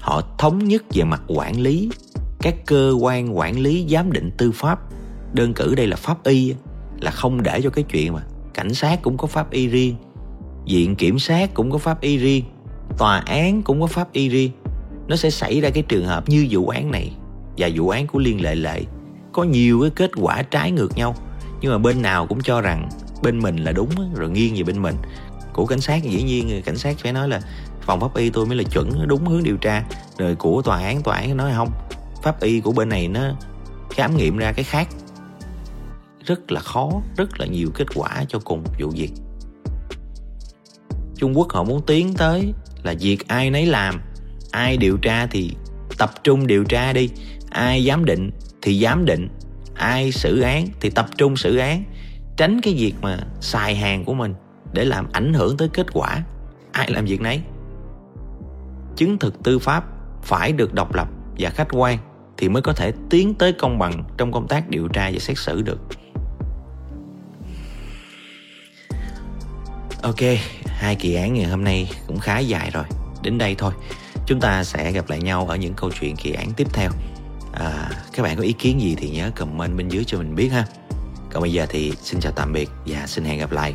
Họ thống nhất về mặt quản lý, các cơ quan quản lý giám định tư pháp, đơn cử đây là pháp y là không để cho cái chuyện mà cảnh sát cũng có pháp y riêng, viện kiểm sát cũng có pháp y riêng, tòa án cũng có pháp y riêng. Nó sẽ xảy ra cái trường hợp như vụ án này và vụ án của liên lệ lệ. Có nhiều cái kết quả trái ngược nhau nhưng mà bên nào cũng cho rằng bên mình là đúng rồi nghiêng về bên mình. Của cảnh sát dĩ nhiên cảnh sát phải nói là phòng pháp y tôi mới là chuẩn đúng hướng điều tra. Rồi của tòa án tòa án nói không pháp y của bên này nó khám nghiệm ra cái khác rất là khó, rất là nhiều kết quả cho cùng vụ việc. Trung quốc họ muốn tiến tới là việc ai nấy làm, ai điều tra thì tập trung điều tra đi, ai giám định thì giám định, ai xử án thì tập trung xử án, tránh cái việc mà xài hàng của mình để làm ảnh hưởng tới kết quả. Ai làm việc nấy. Chứng thực tư pháp phải được độc lập và khách quan thì mới có thể tiến tới công bằng trong công tác điều tra và xét xử được. Ok hai kỳ án ngày hôm nay cũng khá dài rồi. Đến đây thôi. Chúng ta sẽ gặp lại nhau ở những câu chuyện kỳ án tiếp theo. À, các bạn có ý kiến gì thì nhớ comment bên dưới cho mình biết ha. Còn bây giờ thì xin chào tạm biệt và xin hẹn gặp lại.